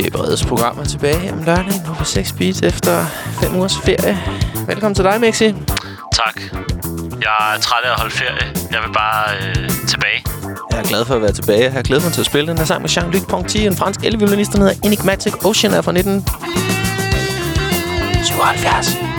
DJ Breds program er tilbage om lørdagen på 6 Beat efter 5 ugers ferie. Velkommen til dig, Mixi. Tak. Jeg er træt af at holde ferie. Jeg vil bare øh, tilbage. Jeg er glad for at være tilbage. Jeg har glædet mig til at spille den her sang med Jean-Luc Ponty, en fransk elviolinist, der hedder Enigmatic Ocean, er fra 1977.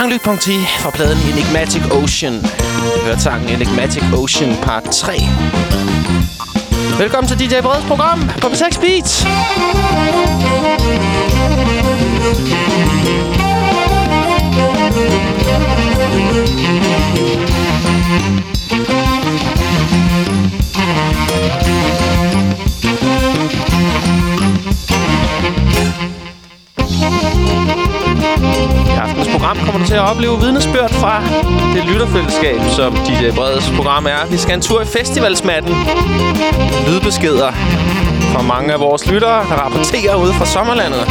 Jean-Luc Ponty fra pladen Enigmatic Ocean. Du hørte sangen Enigmatic Ocean part 3. Velkommen til DJ Breds program på 6 Beats. Program kommer du til at opleve vidnesbyrd fra det lytterfællesskab, som DJ Breds program er. Vi skal en tur i festivalsmatten. Lydbeskeder fra mange af vores lyttere, der rapporterer ude fra sommerlandet.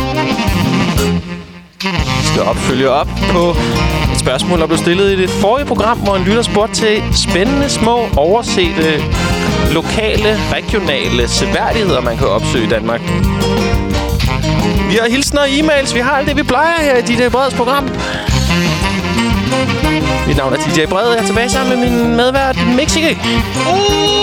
Vi skal opfølge op på et spørgsmål, der blev stillet i det forrige program, hvor en lytter spurgte til spændende, små, oversete, lokale, regionale seværdigheder, man kan opsøge i Danmark. Vi har hilsner og e-mails. Vi har alt det, vi plejer her i DJ Breds program. Mit navn er DJ Brede. Jeg er tilbage sammen med min medvært, Mexico. Uh!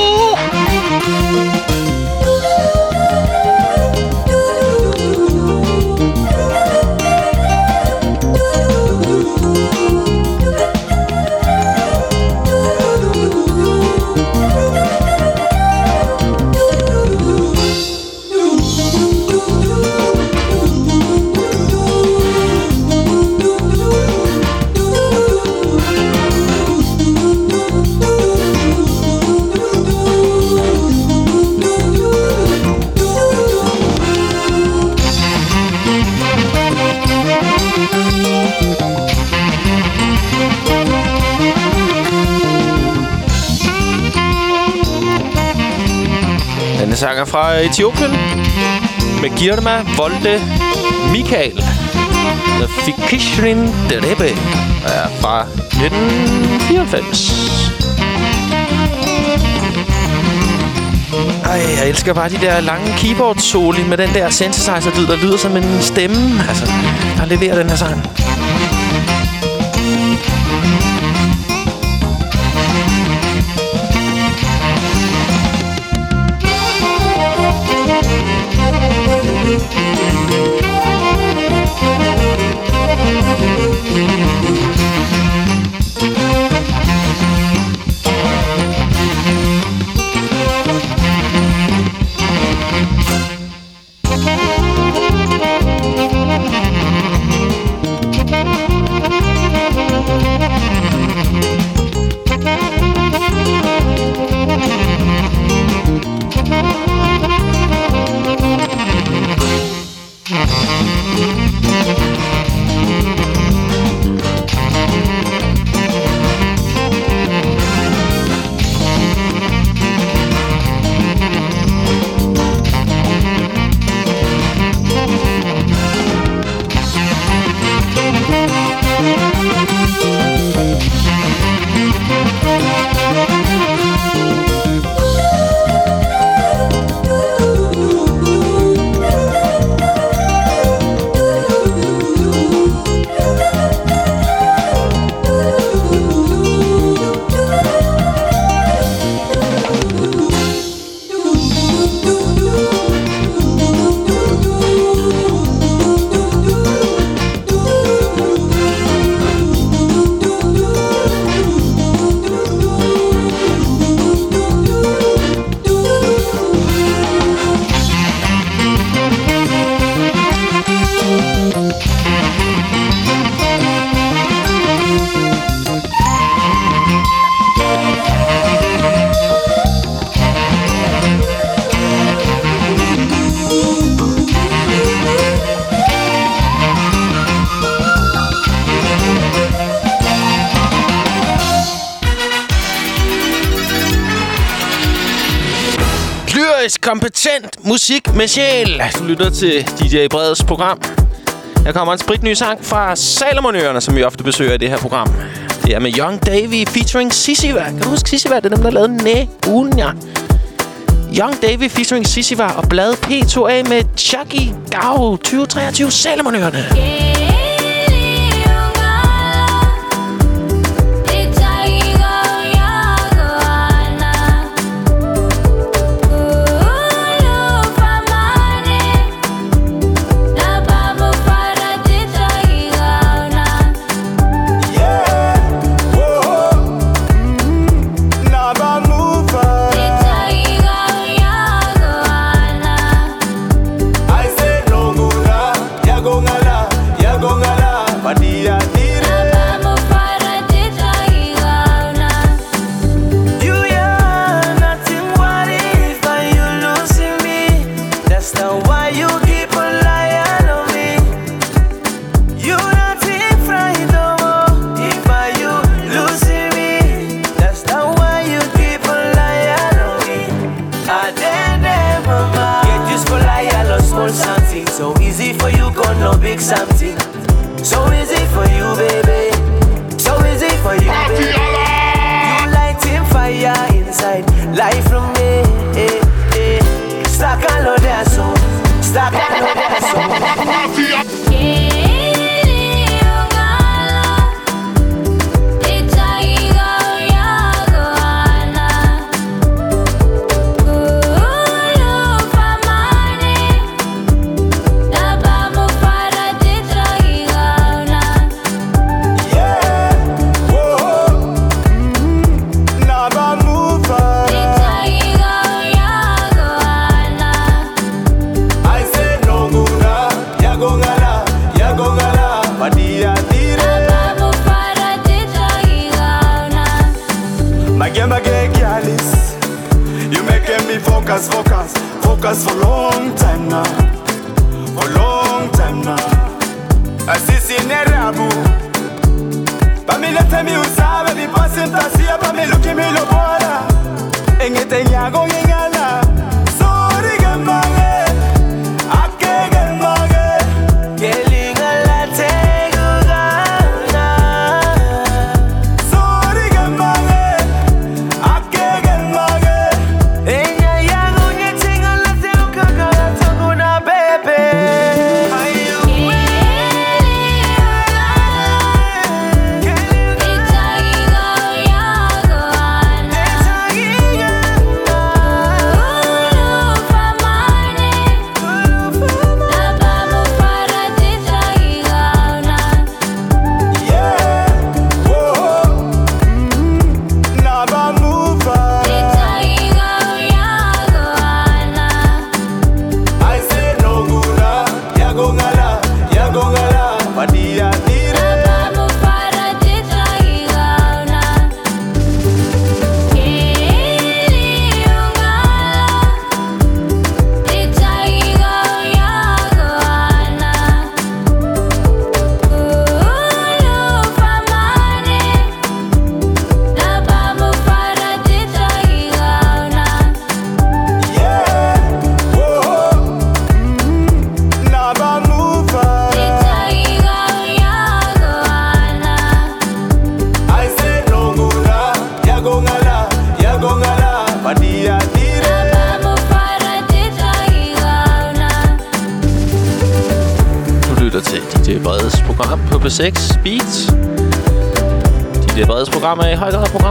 Fra Etiopien. Med Girma Volde Michael. The Fikishrin Derebe. Er fra 1994. Ej, jeg elsker bare de der lange keyboard-soli med den der synthesizer-lyd, der lyder som en stemme. Altså, der leverer den her sang. Musik med sjæl. Du lytter til DJ Breds program. Der kommer en spritny sang fra Salomonøerne, som vi ofte besøger i det her program. Det er med Young Davy featuring Sissiva. Kan du huske Sissiva? Det er dem, der lavede Næ Unia. Young Davy featuring Sissiva og Blad P2A med Chucky Gau 2023 Salomonøerne. Yeah.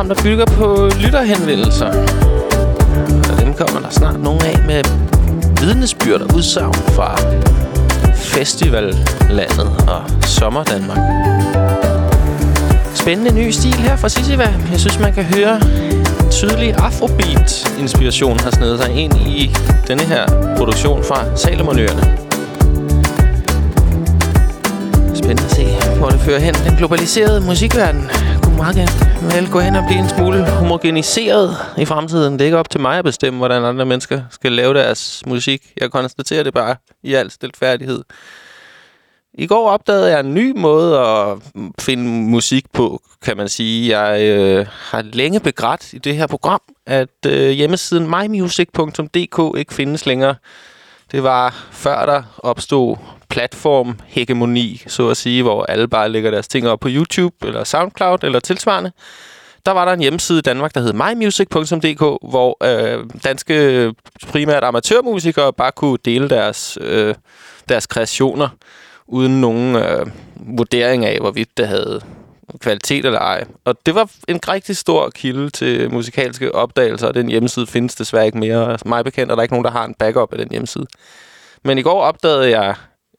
Program, der bygger på lytterhenvendelser. Og dem kommer der snart nogle af med vidnesbyrd og udsagn fra festivallandet og sommerdanmark. Spændende ny stil her fra Sisiva. Jeg synes, man kan høre en tydelig afrobeat-inspiration har snedet sig ind i denne her produktion fra Salomonøerne. Spændende at se, hvor det fører hen. Den globaliserede musikverden kunne meget gerne vel gå hen og blive en smule homogeniseret i fremtiden. Det er ikke op til mig at bestemme, hvordan andre mennesker skal lave deres musik. Jeg konstaterer det bare i al stilfærdighed. I går opdagede jeg en ny måde at finde musik på, kan man sige. Jeg øh, har længe begrædt i det her program, at øh, hjemmesiden mymusic.dk ikke findes længere. Det var før der opstod platform-hegemoni, så at sige, hvor alle bare lægger deres ting op på YouTube eller SoundCloud eller tilsvarende. Der var der en hjemmeside i Danmark, der hed mymusic.dk, hvor øh, danske primært amatørmusikere bare kunne dele deres, øh, deres kreationer uden nogen øh, vurdering af, hvorvidt det havde kvalitet eller ej. Og det var en rigtig stor kilde til musikalske opdagelser, og den hjemmeside findes desværre ikke mere. Mig bekendt er der ikke nogen, der har en backup af den hjemmeside. Men i går opdagede jeg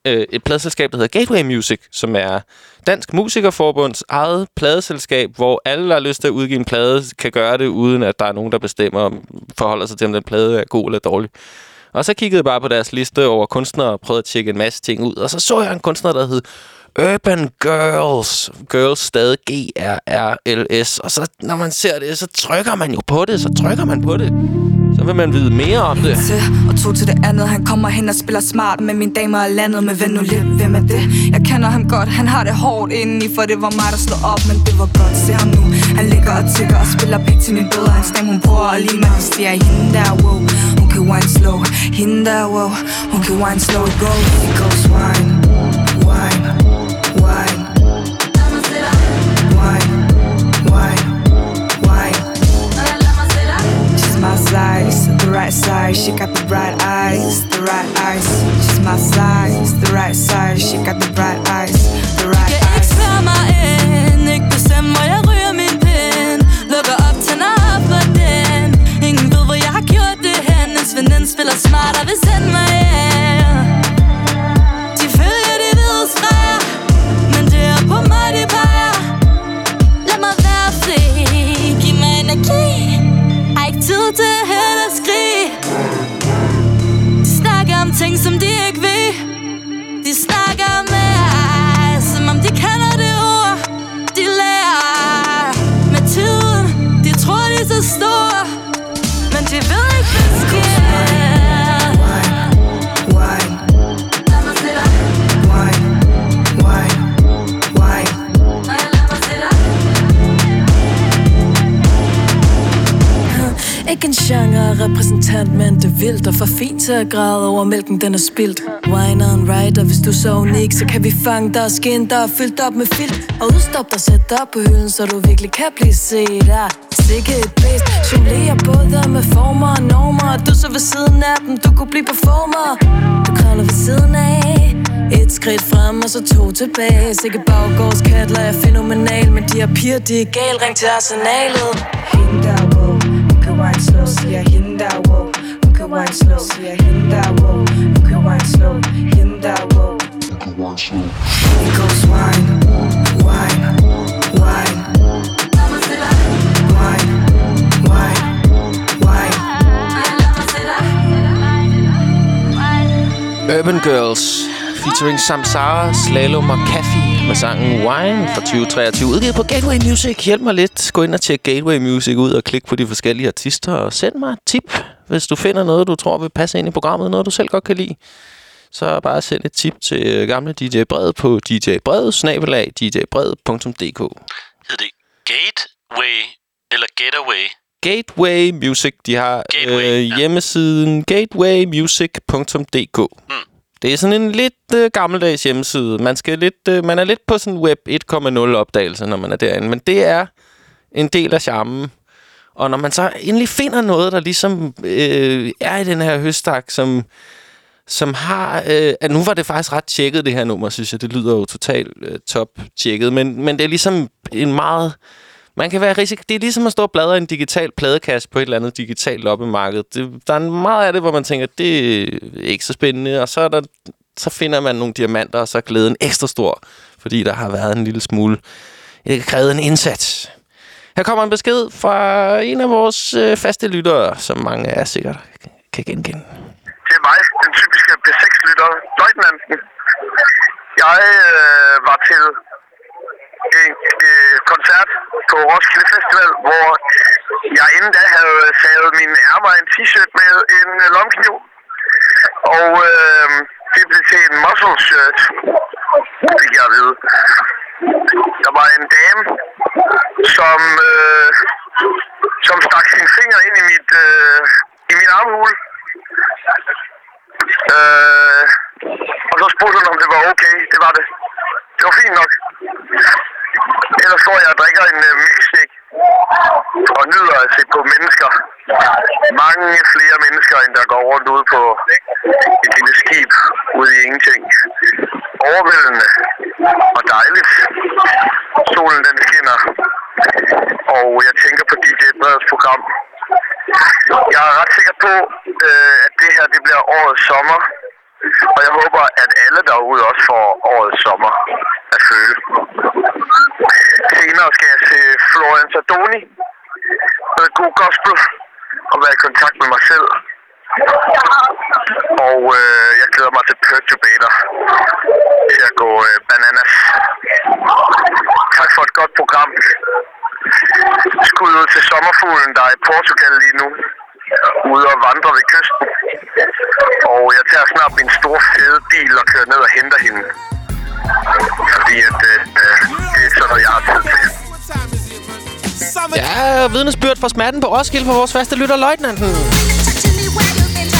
øh, et pladselskab, der hedder Gateway Music, som er Dansk Musikerforbunds eget pladeselskab, hvor alle, der har lyst til at udgive en plade, kan gøre det, uden at der er nogen, der bestemmer og forholder sig til, om den plade er god eller dårlig. Og så kiggede jeg bare på deres liste over kunstnere og prøvede at tjekke en masse ting ud. Og så så jeg en kunstner, der hed Urban Girls. Girls stadig G-R-R-L-S. Og så, når man ser det, så trykker man jo på det. Så trykker man på det. Så vil man vide mere om det. Og to til det andet, han kommer hen og spiller smart med min damer og landet med ven nu lidt. Hvem er det? Jeg kender ham godt, han har det hårdt indeni, for det var mig, der slog op, men det var godt. Se ham nu, han ligger og tigger og spiller pik til min bøder. Hans dame, hun prøver og lige, men han stiger hende der, wow. Hun kan wine slow, hende der, wow. Hun kan wine slow, go. It goes wine, wine, She got the bright eyes, the right eyes. She's my size, the right til at græde over mælken, den er spildt. Wine on rider, og hvis du er så unik Så kan vi fange dig. Og skin er fyldt op med filt Og udstop dig, sæt dig på hylden Så du virkelig kan blive set af. Sikke et bedst Jonglerer både med former og normer. Du så ved siden af dem, du kunne blive performer. Du kravler ved siden af. Et skridt frem og så to tilbage. Sikke baggårdskatler er fænomenal Men de her piger, de er gal, ring til arsenalet. Hende der, wow. Hun kan wine slow, siger hende der, wow. Hun kan wine slow, siger hende der, wow. Hun kan wine slow, hende der, wow. It goes wine, wine, wine. Wine, wine, wine. Urban Girls featuring Samsara, Slalom og Kaffi med sangen Wine fra 2023. Udgivet på Gateway Music. Hjælp mig lidt. Gå ind og tjek Gateway Music ud og klik på de forskellige artister. Og send mig et tip, hvis du finder noget, du tror vil passe ind i programmet. Noget, du selv godt kan lide. Så bare send et tip til gamle DJ Bred på djbred, snabelag, djbred.dk. Hed det Gateway eller Getaway? Gateway Music. De har Gateway, øh, ja. hjemmesiden gatewaymusic.dk. Mm. Det er sådan en lidt øh, gammeldags hjemmeside. Man, skal lidt, øh, man er lidt på sådan web 1.0 opdagelse, når man er derinde. Men det er en del af charmen. Og når man så endelig finder noget, der ligesom øh, er i den her høstak, som, som har... Øh, at nu var det faktisk ret tjekket, det her nummer, synes jeg. Det lyder jo totalt øh, top-tjekket. Men, men det er ligesom en meget... Man kan være risik... Det er ligesom at stå og bladre en digital pladekasse på et eller andet digitalt loppemarked. Det, der er meget af det, hvor man tænker, det er ikke så spændende. Og så, er der, så finder man nogle diamanter, og så er glæden ekstra stor. Fordi der har været en lille smule... Det har krævet en indsats. Her kommer en besked fra en af vores øh, faste lyttere, som mange af jer sikkert kan genkende. Det er mig, den typiske B6-lytter, Løjtnanten. Jeg øh, var til en øh, koncert på Roskilde Festival, hvor jeg inden da havde savet min ærmer en t-shirt med en øh, lomkniv. Og øh, det blev til en muscle shirt, fik jeg at vide. Der var en dame, som, øh, som stak sin finger ind i mit, øh, i min armhule. Øh, og så spurgte hun, om det var okay. Det var det. Det var fint nok. Ellers står jeg og drikker en øh, milkshake og nyder at se på mennesker. Mange flere mennesker, end der går rundt ude på et lille skib ude i ingenting. Overvældende og dejligt. Solen den skinner. Og jeg tænker på DJ Breds program. Jeg er ret sikker på, øh, at det her det bliver årets sommer. Og jeg håber, at alle derude også får årets sommer at føle. Senere skal jeg se Florian Sardoni med god gospel og være i kontakt med mig selv. Og øh, jeg glæder mig til Perturbator til at gå øh, bananas. Tak for et godt program. Skud ud til sommerfuglen, der er i Portugal lige nu. Ude og vandre ved kysten. Og jeg tager snart min store fede bil og kører ned og henter hende. Fordi at, øh, det er sådan noget, jeg har tid til. Ja, vidnesbyrd fra smerten på Roskilde på vores faste lytter, Løjtnanten.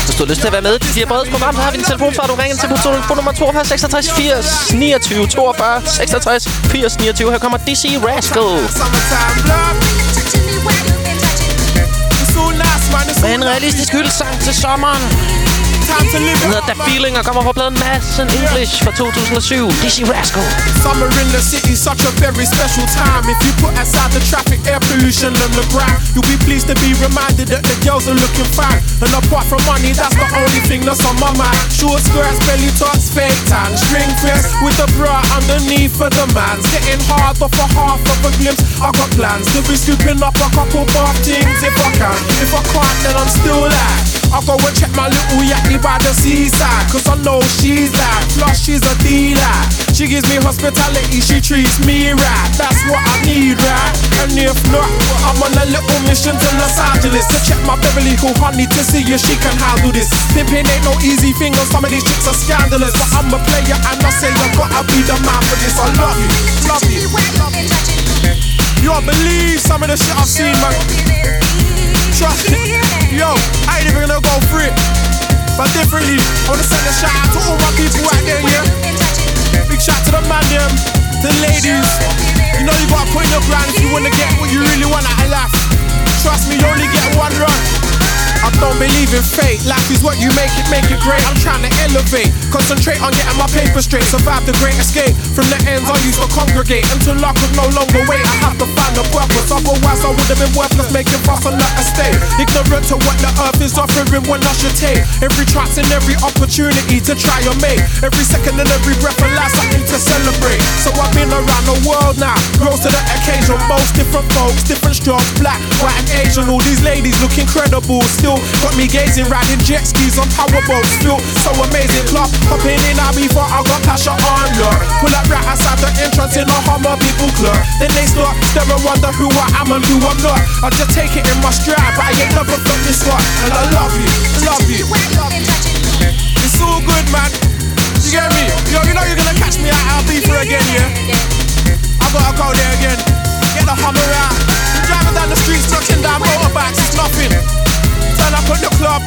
Hvis du har lyst til at være med i de her brede program, så har vi en telefonsvar. Du ringer til på telefon nummer 42 66 80 29 42 66 80 29. Her kommer DC Rascal. Med en realistisk hyldesang til sommeren. Hedder The Feeling og kommer fra pladen Mass in English fra 2007. DC Rascal. Summer in the city, such a very special time. If you put aside the traffic, air pollution, and the grime, you'll be pleased to be reminded that the girls are looking fine. And apart from money, that's the only thing that's on my mind. Short skirts, belly tots, fake tan, string fits with the bra underneath for the man's. Getting hard off a half of a glimpse. I got plans to be scooping up a couple bar things if I can. If I can't, then I'm still like. I'll go and check my little yachty by the seaside Cause I know she's like Plus she's a dealer. She gives me hospitality, she treats me right. That's what I need, right? And if not, I'm on a little mission to Los Angeles To check my Beverly Hill honey to see if she can handle this. Pimping ain't no easy thing and some of these chicks are scandalous. But I'm a player and I say I gotta be the man for this. I love you, love you. You don't believe some of the shit I've seen, man. Trust me. Yo, I ain't even gonna go through it. But differently, I wanna send a shout out to all my people out there, yeah. Big shout to the man, them, the ladies. You know you gotta put in your grind if you wanna get what you really want out of life. Trust me, you only get one run. I don't believe in fate. Life is what you make it, make it great. I'm trying to elevate, concentrate on getting my paper straight. Survive the great escape from the ends I used to congregate until I could no longer wait. I have to find a purpose, otherwise I would have been worthless, making fuss on that estate. Ignorant to what the earth is offering when I should take every chance and every opportunity to try and make every second and every breath of life something to celebrate. So I've been around the world now, rose to the occasion. Most different folks, different strokes, black, white, and Asian. All these ladies look incredible, still got me gazing, riding jet skis on powerboats. Feel so amazing, club hopping in I before I got Tasha on look. Pull up right outside the entrance in a Hummer people club. Then they start stare and wonder who I am and who I'm not. I just take it in my stride, but I ain't never felt this one. And I love you, love you. It's all good, man. You get me? Yo, you know you're gonna catch me be for again, yeah? I gotta go there again. Get the Hummer out. Driving down the streets, knocking down motorbikes, it's nothing. Turn up at the club.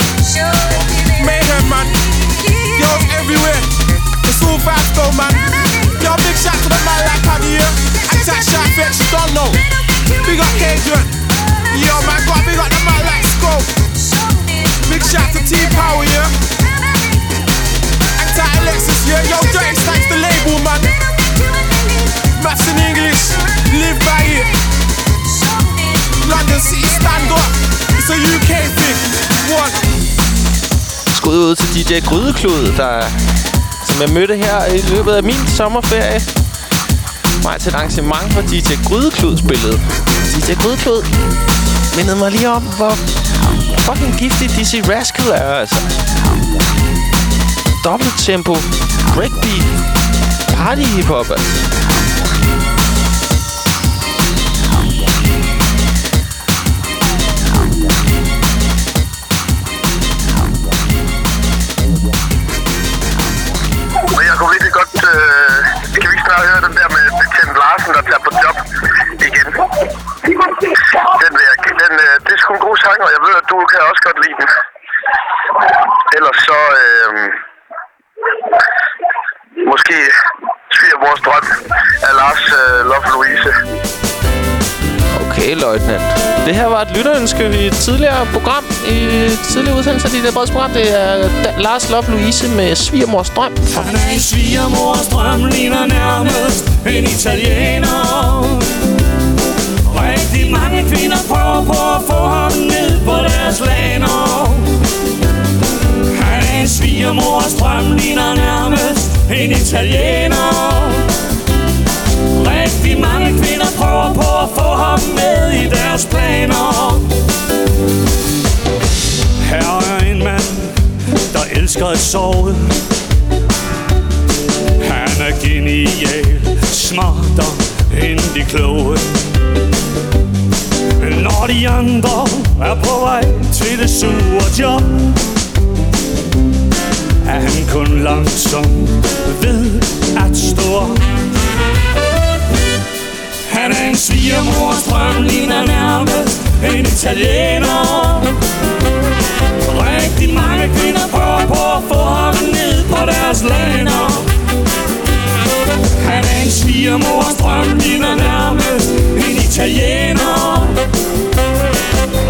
Mayhem, man. Girls everywhere. It's all vibes though, man. Yo, big shout to the man like Paddy, yeah? Attack shot, DJ Grydeklud, der, som jeg mødte her i løbet af min sommerferie. Mig til et arrangement, hvor DJ Grydeklud spillede. DJ Grydeklud mindede mig lige om, hvor fucking giftig Dizzy Rascal er, altså. Dobbelt tempo, breakbeat, party hiphop, altså. Du kan også godt lide den. Ellers så... Øh, måske Svigermors drøm af Lars øh, Love Louise. Okay, løjtnant. Det her var et lytterønske i et tidligere program, i et tidligere udsendelse af det breds program. Det er da Lars Love Louise med Svigermors Drøm. Han er en svigermors drøm, ligner nærmest en italiener. Rigtig mange kvinder prøver på at få ham ned på deres laner. Han er en svigermors drøm, ligner nærmest en italiener. Rigtig mange kvinder prøver på at få ham med i deres planer. Her er en mand, der elsker at sove. Han er genial, smartere end de kloge. Når de andre er på vej til det sure job, er han kun langsom ved at stå op. Han er en svigermors drøm, ligner nærmest en italiener. Rigtig mange kvinder prøver på at få ham ned på deres laner. Min svigermors drøm, ligner nærmest en italiener.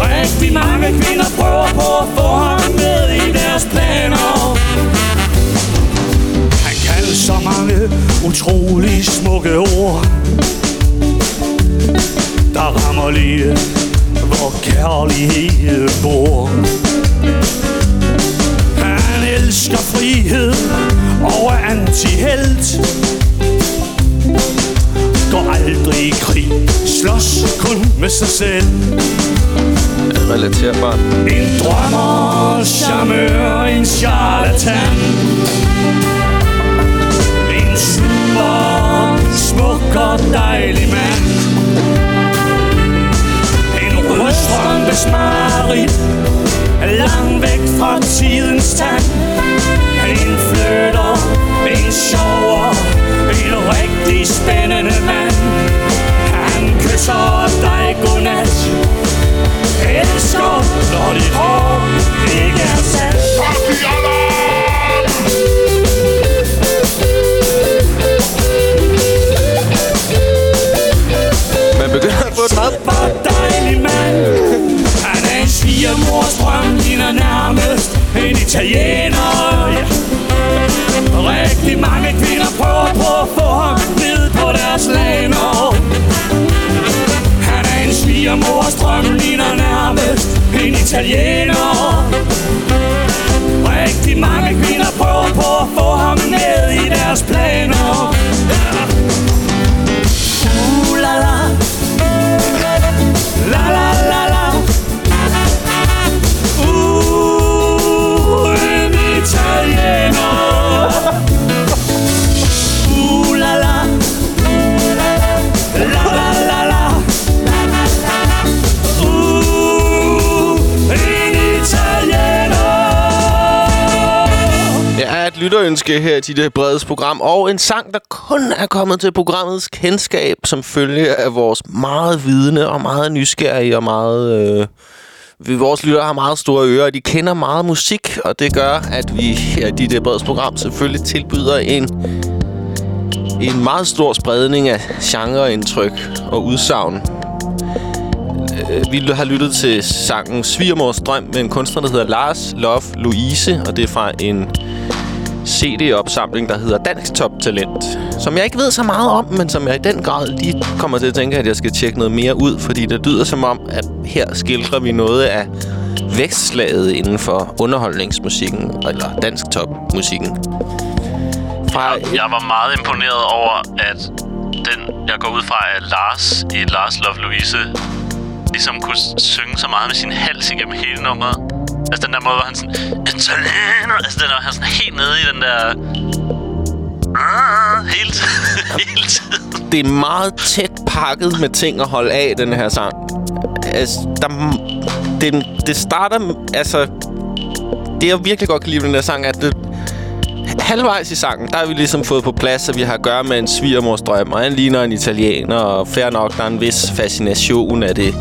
Rigtig mange kvinder prøver på at få ham med i deres planer. Han kan så mange utrolig smukke ord Der rammer lige, hvor kærlighed bor Han elsker frihed og er antihelt Går aldrig i krig, slås kun med sig selv. Relaterbart. En drømmer, charmeur, en charlatan. En super, smuk og dejlig mand. En rødstrømpes marit Langt væk fra tidens tand. En flytter, en sover en rigtig spændende mand. Han kysser dig godnat. Elsker, når dit hår ikke er sat. Her til det øh, bredes program, og en sang, der kun er kommet til programmets kendskab, som følge af vores meget vidende og meget nysgerrige og meget... Øh, vi, vores lyttere har meget store ører, og de kender meget musik, og det gør, at vi her i det øh, bredes program selvfølgelig tilbyder en, en meget stor spredning af genreindtryk og udsagn. Øh, vi har lyttet til sangen Svigermors Drøm med en kunstner, der hedder Lars Love Louise, og det er fra en CD-opsamling, der hedder Dansk Top Talent. Som jeg ikke ved så meget om, men som jeg i den grad lige kommer til at tænke, at jeg skal tjekke noget mere ud, fordi det lyder som om, at her skildrer vi noget af vækstslaget inden for underholdningsmusikken, eller dansk topmusikken. Fra Jeg var meget imponeret over, at den, jeg går ud fra, at Lars i Lars Love Louise ligesom kunne synge så meget med sin hals igennem hele nummeret. Altså den der måde, hvor han sådan... Italiener! Altså den der, han sådan helt nede i den der... Ah, Hele tiden. hele tiden. det er meget tæt pakket med ting at holde af, den her sang. Altså, der, det, det starter... Altså, det jeg virkelig godt kan lide den her sang, er, at det, halvvejs i sangen, der har vi ligesom fået på plads, at vi har at gøre med en svigermors drøm, og han ligner en italiener, og fair nok, der er en vis fascination af det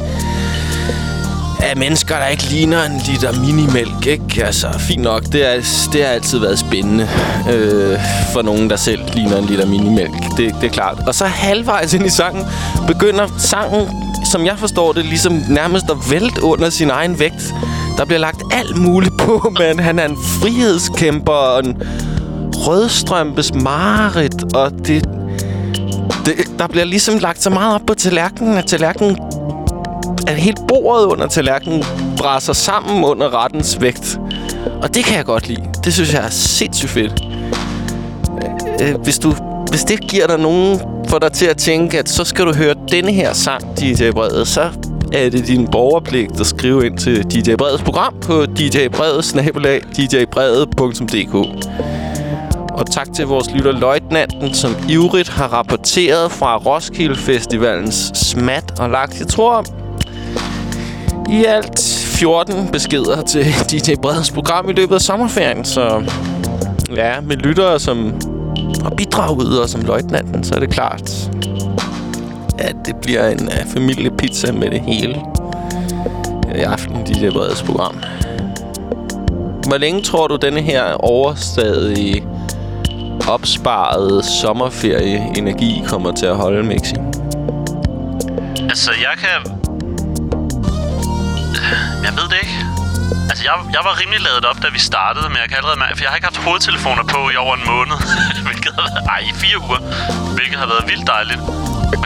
af mennesker, der ikke ligner en liter minimælk, ikke? Altså, fint nok. Det, er, det har altid været spændende øh, for nogen, der selv ligner en liter minimælk. Det, det er klart. Og så halvvejs ind i sangen, begynder sangen, som jeg forstår det, ligesom nærmest at vælte under sin egen vægt. Der bliver lagt alt muligt på, men han er en frihedskæmper og en rødstrømpes mareridt, og det, det, der bliver ligesom lagt så meget op på tallerkenen, at tallerkenen at helt bordet under tallerkenen brænder sammen under rettens vægt. Og det kan jeg godt lide. Det synes jeg er sindssygt fedt. Øh, øh hvis, du, hvis det giver dig nogen for dig til at tænke, at så skal du høre denne her sang, DJ Brede, så er det din borgerpligt at skrive ind til DJ Bredes program på djbredet-snabelag djbredet.dk Og tak til vores lytter Løjtnanten, som ivrigt har rapporteret fra Roskilde Festivalens smat og lagt, jeg tror, i alt 14 beskeder til DJ Breds program i løbet af sommerferien. Så ja, med lyttere som har bidraget og som løjtnanten, så er det klart, at det bliver en uh, familiepizza med det hele i aften i DJ Breds program. Hvor længe tror du, denne her overstadige opsparede sommerferie-energi kommer til at holde, Mixi? Altså, jeg kan... Jeg ved det ikke. Altså, jeg, jeg var rimelig ladet op, da vi startede, men jeg kan allerede mærke... For jeg har ikke haft hovedtelefoner på i over en måned. hvilket har været... Ej, i fire uger. Hvilket har været vildt dejligt.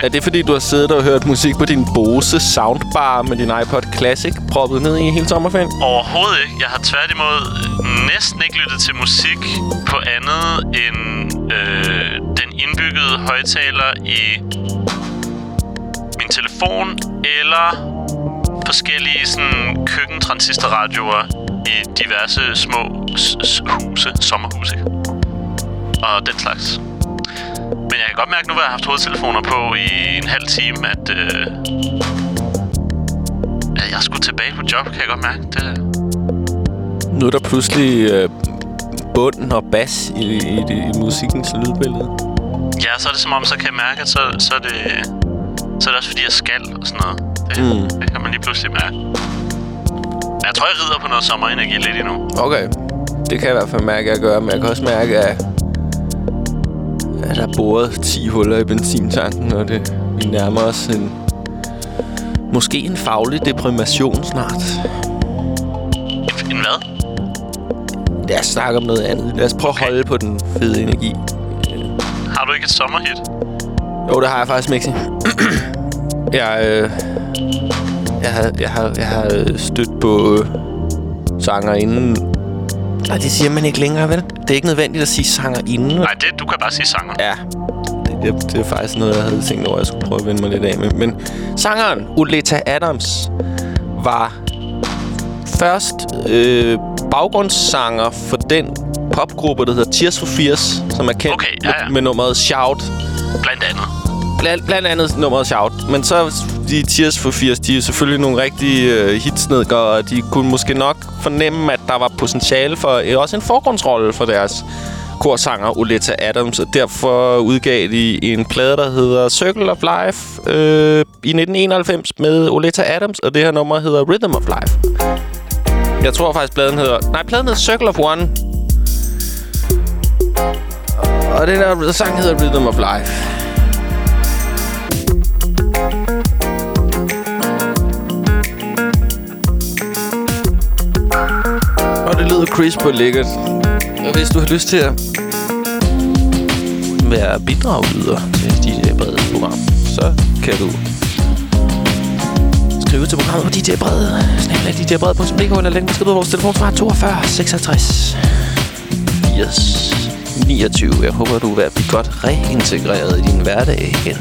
Er det fordi, du har siddet og hørt musik på din Bose soundbar med din iPod Classic proppet ned i hele sommerferien? Overhovedet ikke. Jeg har tværtimod næsten ikke lyttet til musik på andet end øh, den indbyggede højtaler i min telefon eller forskellige sådan, køkkentransistorradioer i diverse små huse, sommerhuse og den slags. Men jeg kan godt mærke nu, hvor jeg har haft hovedtelefoner på i en halv time, at, øh, at jeg skulle tilbage på job, kan jeg godt mærke. Det, Nu er der pludselig øh, bund og bas i, i, i, i musikkens lydbillede. Ja, så er det som om, så kan jeg mærke, at så, så, er, det, så er det også fordi, jeg skal og sådan noget. Det, Mm. Man lige pludselig. Men jeg tror, jeg rider på noget sommerenergi lidt endnu. Okay. Det kan jeg i hvert fald mærke, at jeg gør. Men jeg kan også mærke, at, at der er boret 10 huller i benzintanken, og det, vi nærmer os en... Måske en faglig deprimation snart. En hvad? Lad os snakke om noget andet. Lad os prøve at holde på den fede energi. Har du ikke et sommerhit? Jo, det har jeg faktisk, Mixi. jeg, øh, jeg, har, jeg, har, jeg har øh, stødt på øh, sanger inden. Nej, det siger man ikke længere, vel? Det er ikke nødvendigt at sige sanger inden. Nej, det, du kan bare sige sanger. Ja, det, det, det er faktisk noget, jeg havde tænkt over, jeg skulle prøve at vende mig lidt af med. Men sangeren Oleta Adams var først øh, baggrundssanger for den popgruppe, der hedder Tears for Fears, som er kendt Okay, ja, ja. Med, med nummeret Shout. Blandt andet. Blandt, blandt andet nummeret Shout. Men så de Tears for Fears, de er selvfølgelig nogle rigtige øh, hitsnedgere, og de kunne måske nok fornemme, at der var potentiale for øh, også en forgrundsrolle for deres korsanger Oleta Adams, og derfor udgav de en plade, der hedder Circle of Life øh, i 1991 med Oleta Adams, og det her nummer hedder Rhythm of Life. Jeg tror faktisk, pladen hedder... Nej, pladen hedder Circle of One. Og den der sang hedder Rhythm of Life. Det lyder crisp og lækkert. Og hvis du har lyst til at være bidragyder til DJ øh, Brede program, så kan du skrive til programmet på DJ øh, Brede. Snabla djbrede.dk øh, eller læg besked på vores telefonsvar 42 56 80 29. Jeg håber, du er ved blive godt reintegreret i din hverdag igen.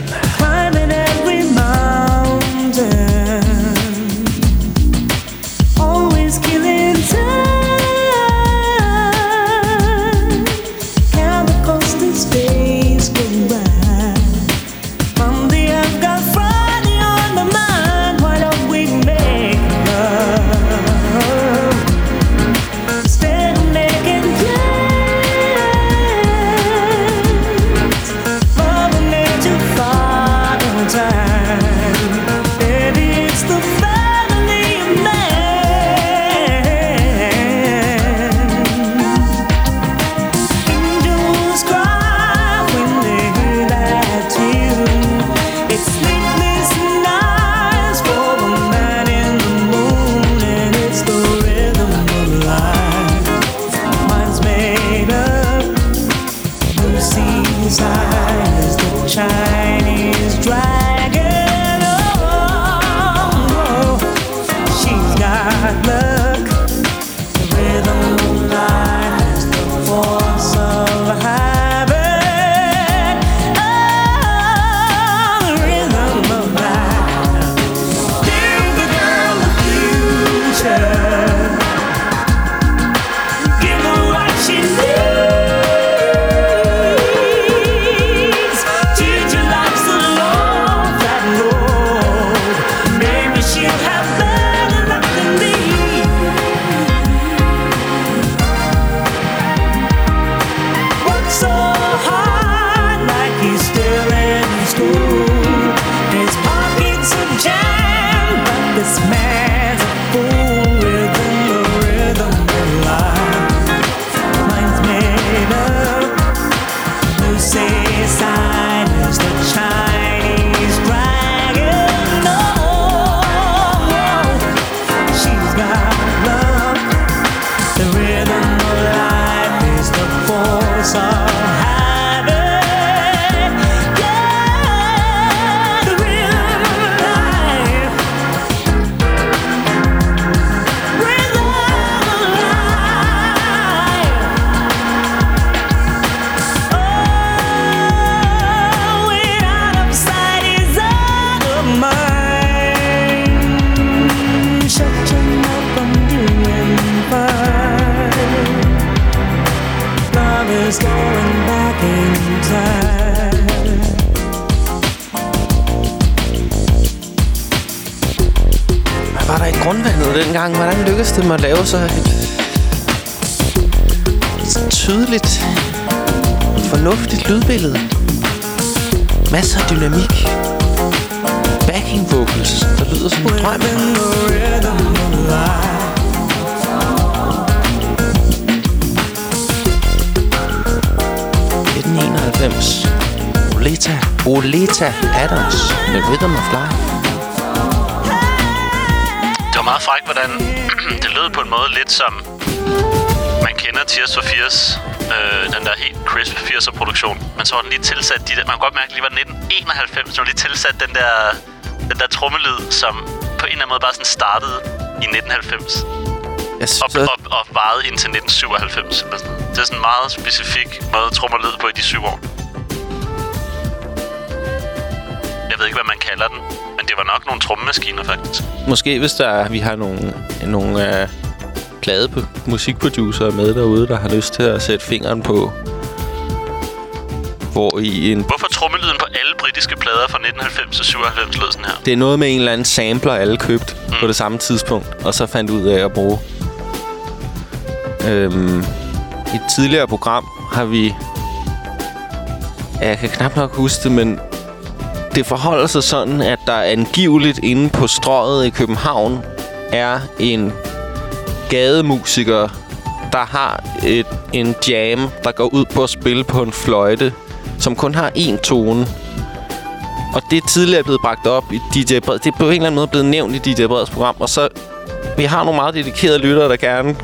Så var den lige tilsat de der... Man kan godt mærke, at lige var 1991, så var lige tilsat den der, den der trommelyd, som på en eller anden måde bare sådan startede i 1990. Jeg Og, synes, og, og varede indtil 1997. Eller sådan. noget. Det er sådan en meget specifik måde, trommer lyd på i de syv år. Jeg ved ikke, hvad man kalder den, men det var nok nogle trommemaskiner, faktisk. måske hvis der er, vi har nogle, nogle uh, glade på, musikproducere med derude, der har lyst til at sætte fingeren på, hvor i en... Hvorfor trommelyden på alle britiske plader fra 1990 til 97 lød sådan her? Det er noget med en eller anden sampler, alle købt mm. på det samme tidspunkt, og så fandt ud af at bruge. Øhm, I et tidligere program har vi... Ja, jeg kan knap nok huske det, men det forholder sig sådan, at der angiveligt inde på strøget i København er en gademusiker, der har et, en jam, der går ud på at spille på en fløjte, som kun har én tone. Og det er tidligere blevet bragt op i DJ Bred. Det er på en eller anden måde blevet nævnt i DJ Breds program. Og så... Vi har nogle meget dedikerede lyttere, der gerne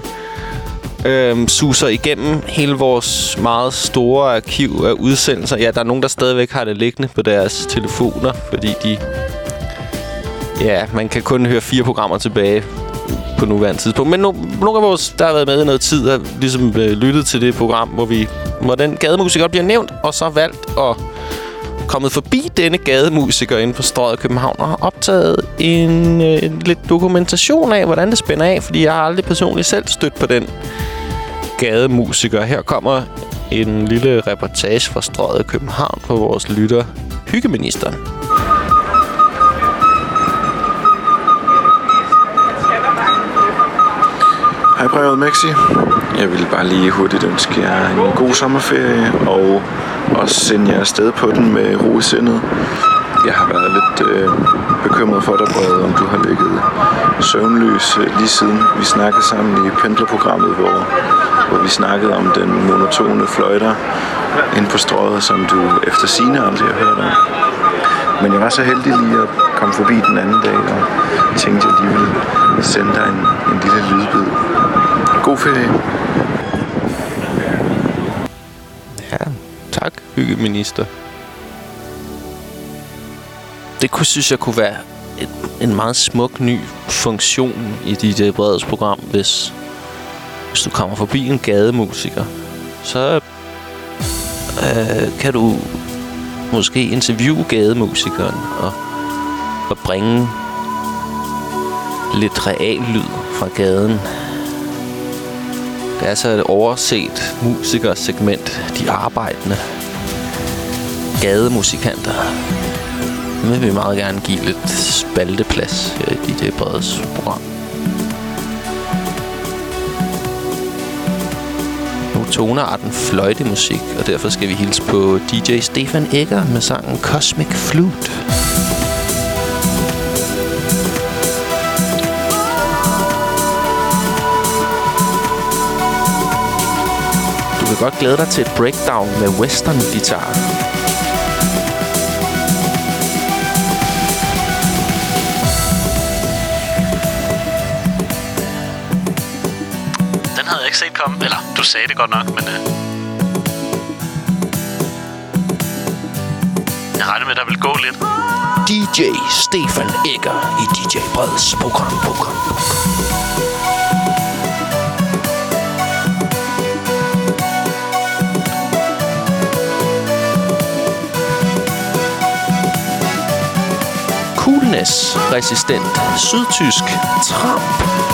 øhm, suser igennem hele vores meget store arkiv af udsendelser. Ja, der er nogen, der stadigvæk har det liggende på deres telefoner, fordi de Ja, man kan kun høre fire programmer tilbage på nuværende tidspunkt. Men no, nogle af vores, der har været med i noget tid, har ligesom øh, lyttet til det program, hvor, vi, hvor den gademusiker bliver nævnt, og så valgt at kommet forbi denne gademusiker inde på Strøget København og har optaget en øh, lidt dokumentation af, hvordan det spænder af, fordi jeg har aldrig personligt selv stødt på den gademusiker. Her kommer en lille reportage fra Strøget København på vores lytter Hyggeministeren. Hej brevet Maxi. Jeg vil bare lige hurtigt ønske jer en god sommerferie og også sende jer afsted på den med ro i sindet. Jeg har været lidt øh, bekymret for dig, brevet, om du har ligget søvnløs øh, lige siden vi snakkede sammen i pendlerprogrammet, hvor, hvor vi snakkede om den monotone fløjter ind på strøget, som du efter sine aldrig har hørt om. Men jeg var så heldig lige at kom forbi den anden dag, og tænkte, at de ville sende dig en, en lille lydbid. God ferie. Ja, tak, hyggeminister. Det kunne, synes jeg kunne være et, en meget smuk ny funktion i dit øh, Breds program, hvis, hvis du kommer forbi en gademusiker. Så øh, kan du måske interviewe gademusikeren og, at bringe lidt real lyd fra gaden. Det er så et overset musikersegment, de arbejdende gademusikanter. Dem vil vi meget gerne give lidt spalteplads her i det breds program. Nu toner arten fløjtemusik, og derfor skal vi hilse på DJ Stefan Egger med sangen Cosmic Flute. Godt glæde dig til et breakdown med western guitar. Den havde jeg ikke set komme. Eller, du sagde det godt nok, men... Øh, jeg regnede med, at der ville gå lidt. DJ Stefan Egger i DJ Breds program, program, program. Coolness resistent sydtysk tramp.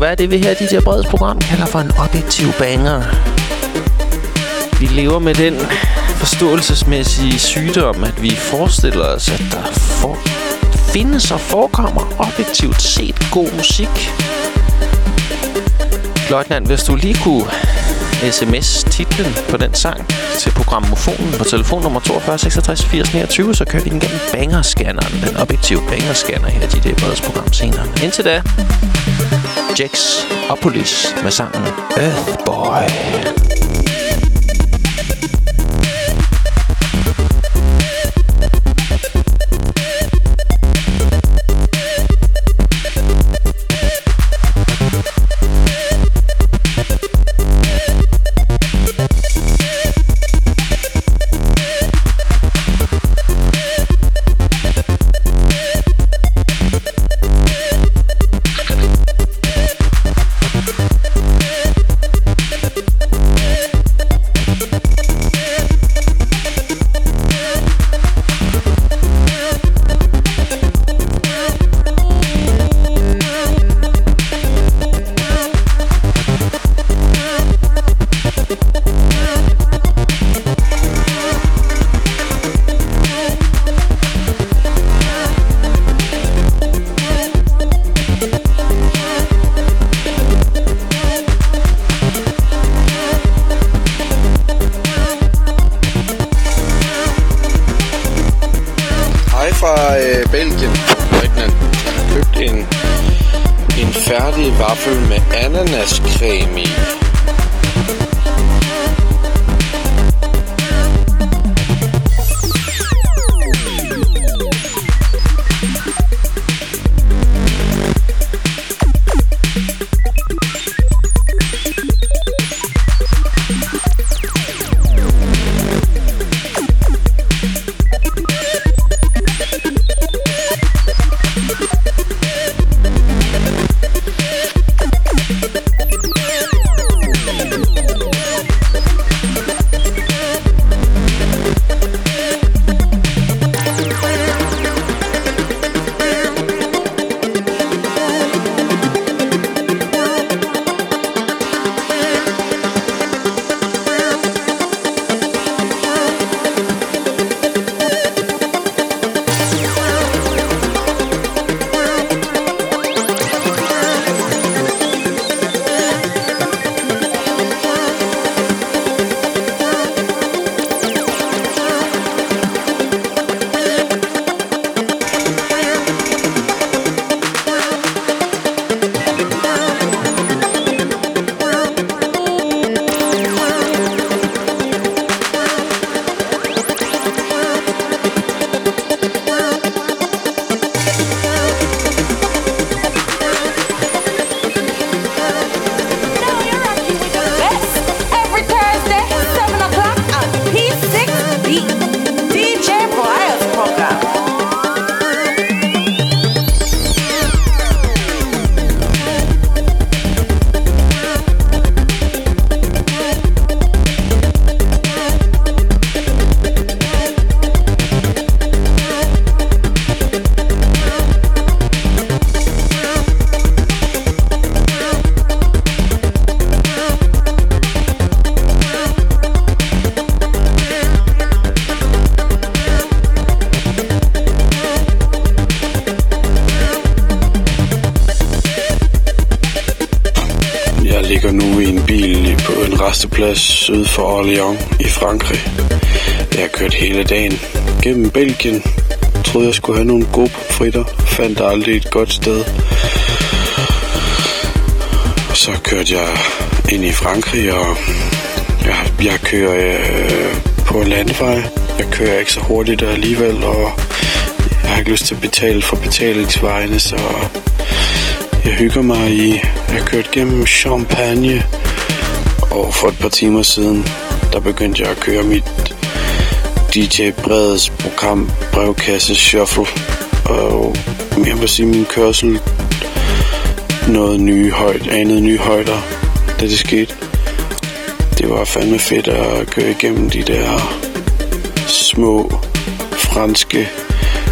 være det, vi her i DJ Breds program kalder for en objektiv banger. Vi lever med den forståelsesmæssige sygdom, at vi forestiller os, at der for findes og forekommer objektivt set god musik. Løjtnant, hvis du lige kunne sms-titlen på den sang til programmofonen på telefonnummer 42 66 80 29, så kører vi den gennem bangerscanneren, den objektive bangerscanner her i det Breds program senere. Indtil da, Jax Opolis med sangen Earthboy. Boy. Syd for Orléans i Frankrig. Jeg har kørt hele dagen gennem Belgien. Troede, jeg skulle have nogle gode pomfritter. Fandt aldrig et godt sted. Så kørte jeg ind i Frankrig, og jeg, jeg kører øh, på landvej. Jeg kører ikke så hurtigt alligevel, og jeg har ikke lyst til at betale for betalingsvejene, så jeg hygger mig i... Jeg har kørt gennem Champagne, og for et par timer siden, der begyndte jeg at køre mit DJ Breds program Brevkasse Shuffle. Og jeg vil sige, min kørsel noget nye højt, anede nye højder, da det skete. Det var fandme fedt at køre igennem de der små franske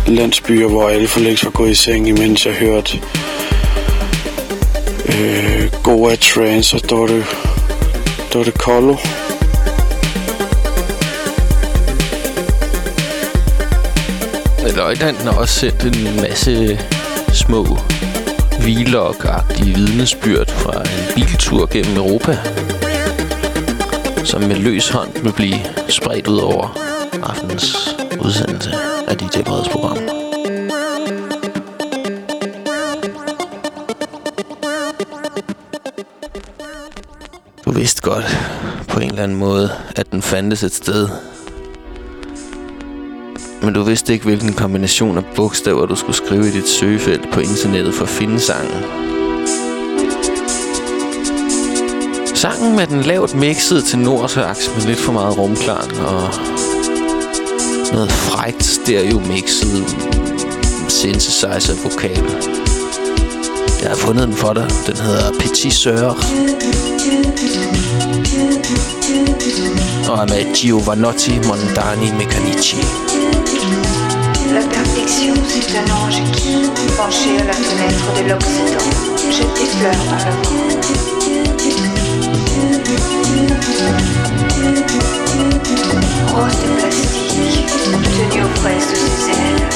landsbyer, hvor alle for længst var gået i seng, imens jeg hørte øh, Goa Trance og Dorte, Dorte Kollo. Løjtnanten har også sendt en masse små vlog-agtige vidnesbyrd fra en biltur gennem Europa, som med løs hånd vil blive spredt ud over aftenens udsendelse af DJ Breds program. Godt på en eller anden måde, at den fandtes et sted. Men du vidste ikke, hvilken kombination af bogstaver, du skulle skrive i dit søgefelt på internettet for at finde sangen. Sangen med den lavt mixet til nordsaks med lidt for meget rumklang og noget frækt stereo-mixet synthesizer-vokal. Jeg har fundet den for dig. Den hedder Petit Sœur. Med Giovanotti Mondani Meccanici. La perfection, c'est un ange qui, penché à la fenêtre de l'Occident, jette des fleurs par le vent. Rose de plastique, tenue aux fraises de ses ailes.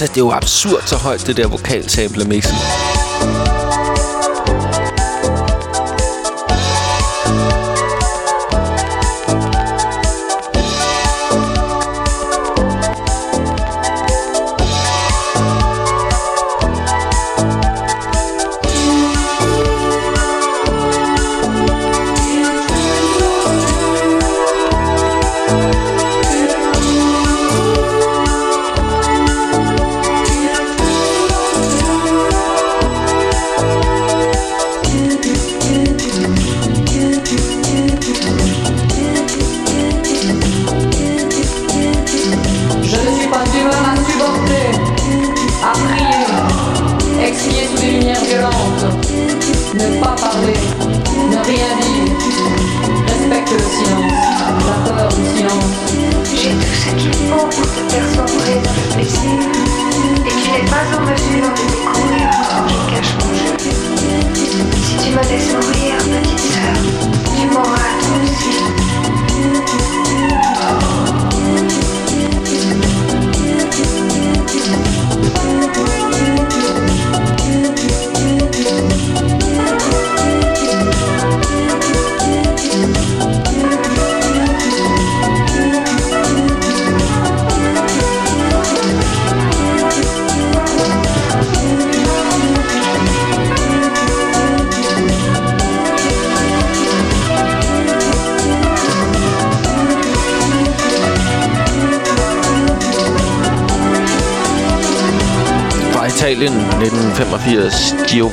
Altså, det er jo absurd så højt, det der vokalsample mixet.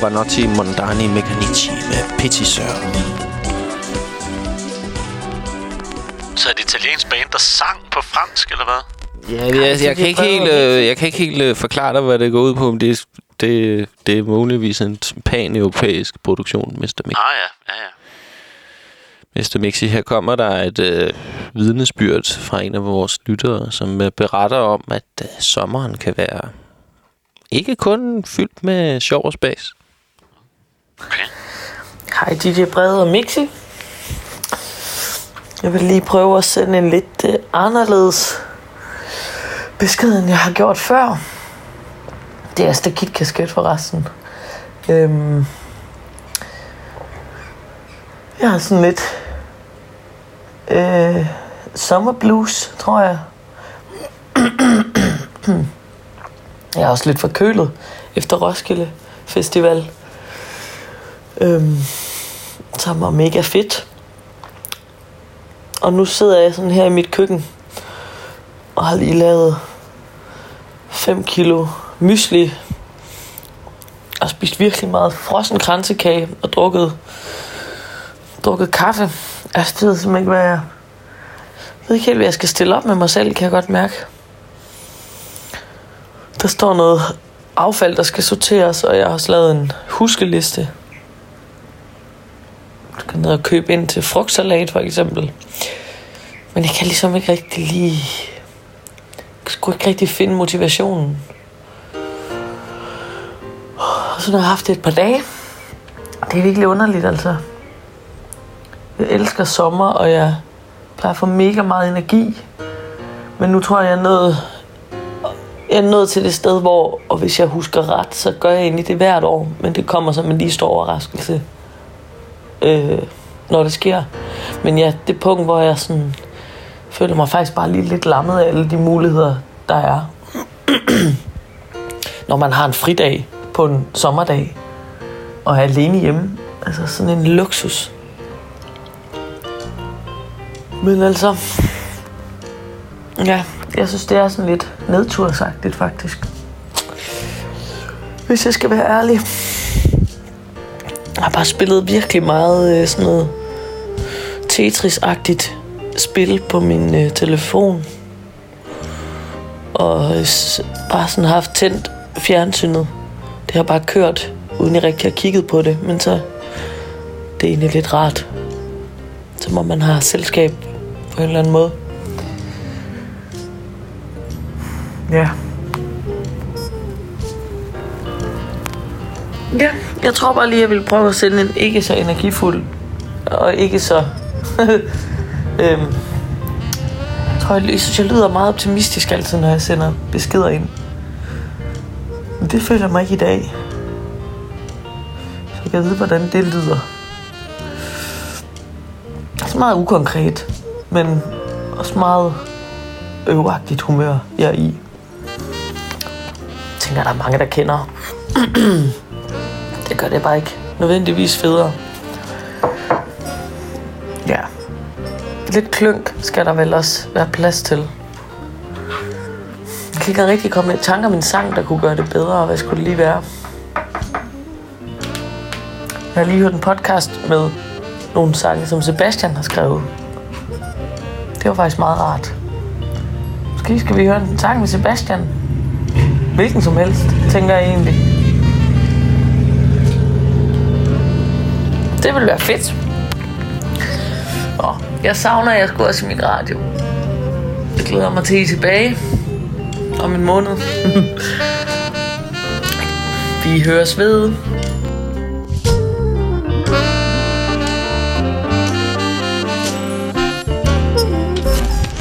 Giovanotti Mondani Meccanici med Petit Sœur. Så er det italiensk band, der sang på fransk, eller hvad? Ja, jeg, jeg, kan ikke helt, øh, jeg kan ikke helt øh, forklare dig, hvad det går ud på, men det, er- det, det er muligvis en pan-europæisk produktion, Mr. Mix. Ah ja, ja, ja. Mr. Mixi, her kommer der et øh, vidnesbyrd fra en af vores lyttere, som øh, beretter om, at øh, sommeren kan være ikke kun fyldt med sjov og spas. Okay. Hej DJ Brede og Mixi. Jeg vil lige prøve at sende en lidt øh, anderledes besked, end jeg har gjort før. Det er stakitkasket forresten. Øhm, jeg har sådan lidt øh, sommerblues, tror jeg. jeg er også lidt forkølet efter Roskilde Festival. Øhm, som var mega fedt. Og nu sidder jeg sådan her i mit køkken og har lige lavet 5 kilo mysli og spist virkelig meget frossen kransekage og drukket, drukket kaffe. Jeg ved simpelthen ikke, hvad jeg... Jeg ved ikke helt, hvad jeg skal stille op med mig selv, kan jeg godt mærke. Der står noget affald, der skal sorteres, og jeg har også lavet en huskeliste. Du kan ned og købe ind til frugtsalat, for eksempel. Men jeg kan ligesom ikke rigtig lige... Jeg skulle ikke rigtig finde motivationen. Og så har jeg haft det et par dage. Det er virkelig underligt, altså. Jeg elsker sommer, og jeg plejer at få mega meget energi. Men nu tror jeg, jeg er nået, jeg er nået til det sted, hvor, og hvis jeg husker ret, så gør jeg egentlig det hvert år. Men det kommer som en lige stor overraskelse, øh, når det sker. Men ja, det punkt, hvor jeg sådan, føler mig faktisk bare lige lidt lammet af alle de muligheder, der er. når man har en fridag på en sommerdag, og er alene hjemme. Altså sådan en luksus. Men altså, ja, jeg synes, det er sådan lidt nedtursagtigt faktisk. Hvis jeg skal være ærlig. Har bare spillet virkelig meget øh, sådan noget Tetris-agtigt spil på min øh, telefon. Og øh, bare sådan haft tændt fjernsynet. Det har bare kørt, uden jeg rigtig har kigget på det. Men så det er egentlig lidt rart. Så må man have selskab på en eller anden måde. Ja. Ja, jeg tror bare lige, jeg vil prøve at sende en ikke så energifuld og ikke så... øhm, jeg tror, jeg, jeg synes, jeg lyder meget optimistisk altid, når jeg sender beskeder ind. Men det føler jeg mig ikke i dag. Så jeg kan vide, hvordan det lyder. Så meget ukonkret, men også meget øvagtigt humør, jeg er i. Jeg tænker, der er mange, der kender. det gør det bare ikke nødvendigvis federe. Ja. Lidt klønk skal der vel også være plads til. Jeg kan ikke rigtig komme i tanke om en sang, der kunne gøre det bedre, og hvad skulle det lige være? Jeg har lige hørt en podcast med nogle sange, som Sebastian har skrevet. Det var faktisk meget rart. Måske skal vi høre en sang med Sebastian. Hvilken som helst, tænker jeg egentlig. Det vil være fedt. Og jeg savner jeg skulle også i min radio. Jeg glæder mig til, at I er tilbage om en måned. vi høres ved.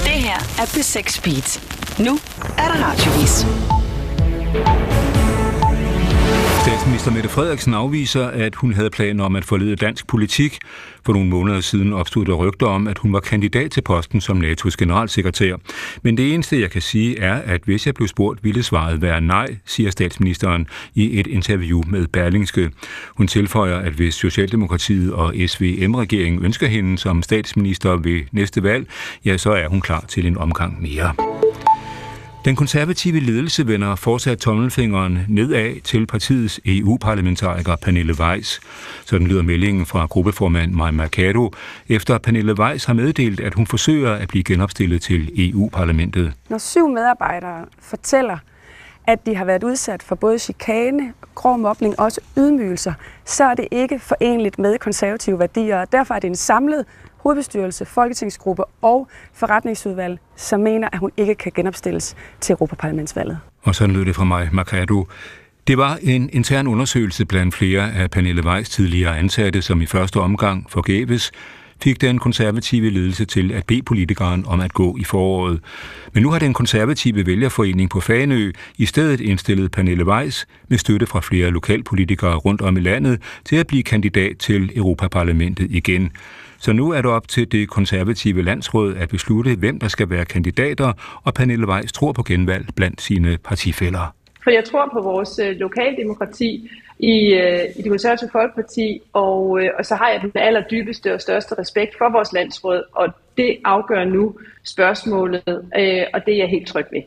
Det her er P6 Beat. Nu er der radiovis. Statsminister Mette Frederiksen afviser, at hun havde planer om at forlede dansk politik. For nogle måneder siden opstod der rygter om, at hun var kandidat til posten som NATO's generalsekretær. Men det eneste, jeg kan sige, er, at hvis jeg blev spurgt, ville svaret være nej, siger statsministeren i et interview med Berlingske. Hun tilføjer, at hvis Socialdemokratiet og SVM-regeringen ønsker hende som statsminister ved næste valg, ja, så er hun klar til en omgang mere. Den konservative ledelse vender fortsat tommelfingeren nedad til partiets EU-parlamentariker Pernille Weiss. Sådan lyder meldingen fra gruppeformand Maja Mercado, efter Pernille Weiss har meddelt, at hun forsøger at blive genopstillet til EU-parlamentet. Når syv medarbejdere fortæller, at de har været udsat for både chikane, grov mobning og også ydmygelser, så er det ikke forenligt med konservative værdier. Og derfor er det en samlet hovedbestyrelse, folketingsgruppe og forretningsudvalg, som mener, at hun ikke kan genopstilles til Europaparlamentsvalget. Og sådan lød det fra mig, Mercado. Det var en intern undersøgelse blandt flere af Pernille Weiss tidligere ansatte, som i første omgang forgæves fik den konservative ledelse til at bede politikeren om at gå i foråret. Men nu har den konservative vælgerforening på Fanø i stedet indstillet Pernille Weiss med støtte fra flere lokalpolitikere rundt om i landet til at blive kandidat til Europaparlamentet igen. Så nu er det op til det konservative landsråd at beslutte, hvem der skal være kandidater, og Pernille Weiss tror på genvalg blandt sine partifælder. For jeg tror på vores øh, lokaldemokrati i, øh, i det konservative folkeparti, og, øh, og så har jeg den allerdybeste og største respekt for vores landsråd, og det afgør nu spørgsmålet, øh, og det er jeg helt tryg ved.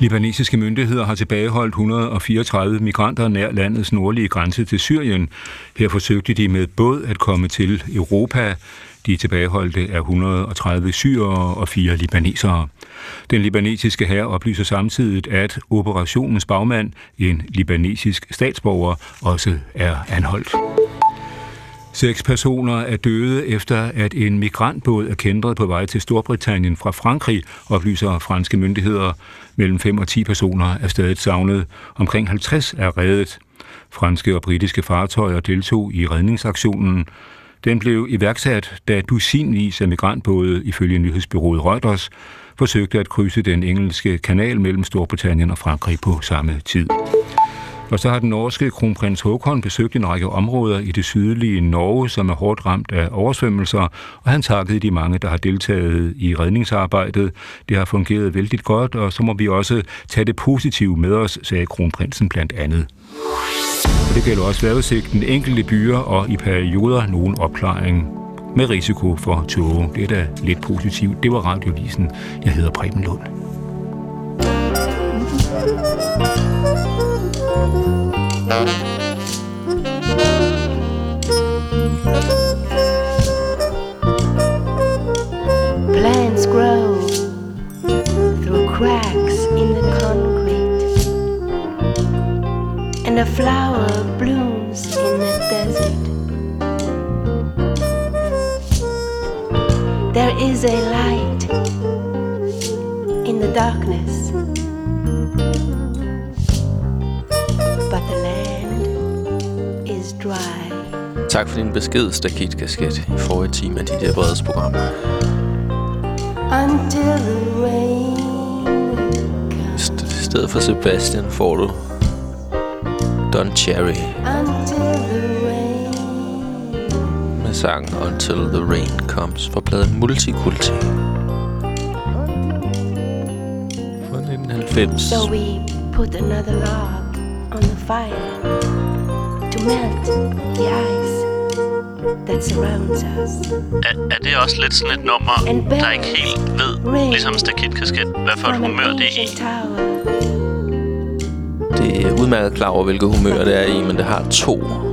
Libanesiske myndigheder har tilbageholdt 134 migranter nær landets nordlige grænse til Syrien. Her forsøgte de med båd at komme til Europa. De tilbageholdte er 130 syrere og fire libanesere. Den libanesiske herre oplyser samtidig, at operationens bagmand, en libanesisk statsborger, også er anholdt. Seks personer er døde efter, at en migrantbåd er kendret på vej til Storbritannien fra Frankrig, oplyser franske myndigheder. Mellem 5 og 10 personer er stadig savnet. Omkring 50 er reddet. Franske og britiske fartøjer deltog i redningsaktionen. Den blev iværksat, da dusinvis af migrantbåde, ifølge nyhedsbyrået Reuters, forsøgte at krydse den engelske kanal mellem Storbritannien og Frankrig på samme tid. Og så har den norske kronprins Håkon besøgt en række områder i det sydlige Norge, som er hårdt ramt af oversvømmelser, og han takkede de mange, der har deltaget i redningsarbejdet. Det har fungeret vældig godt, og så må vi også tage det positive med os, sagde kronprinsen blandt andet. Og det gælder også vejrudsigten enkelte byer og i perioder nogen opklaring med risiko for tåge. Det er da lidt positivt. Det var radiovisen. Jeg hedder Preben Lund. Plants grow through cracks in the concrete, and a flower blooms in the desert. There is a light in the darkness, dry. Tak for din besked, Stakit Kasket, i forrige time af dit Breds program. Until the rain I stedet for Sebastian får du Don Cherry until the rain med sangen Until the Rain Comes fra pladen Multikulti fra 1990. So we put another log on the fire melt the ice that surrounds us. Er, er det også lidt sådan et nummer, der ikke helt ved, ligesom Stakit Kasket, hvad for et humør det er i? Det er udmærket klar over, hvilket humør det er i, men det har to.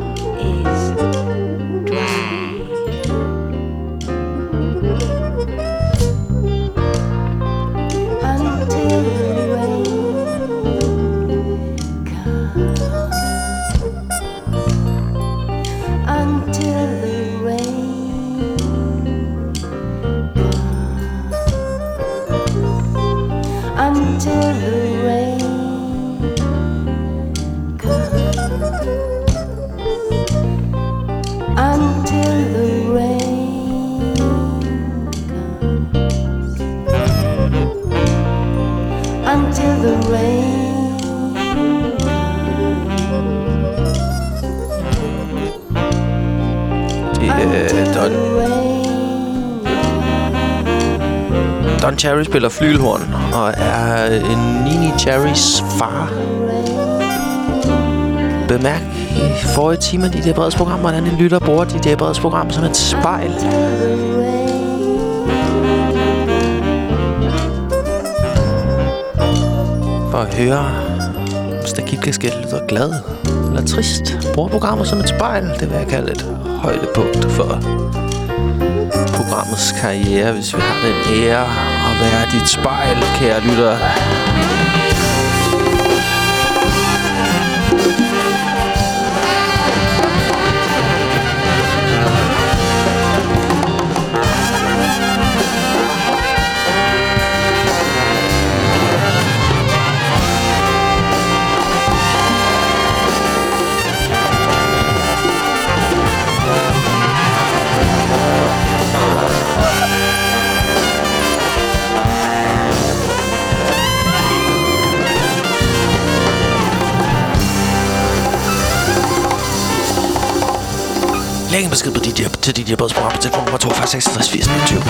Don... Don Cherry spiller flylhorn og er en Nini Cherrys far. Bemærk i forrige time af dit Breds program, hvordan en lytter bruger dit Breds program som et spejl. for at høre, om Stakit lyder glad eller trist. Bruger programmet som et spejl. Det vil jeg kalde et højdepunkt for programmets karriere, hvis vi har den ære at være dit spejl, kære lytter. Læg en besked på DJ, til DJ Breds program på telefon nummer 42 66 80 29.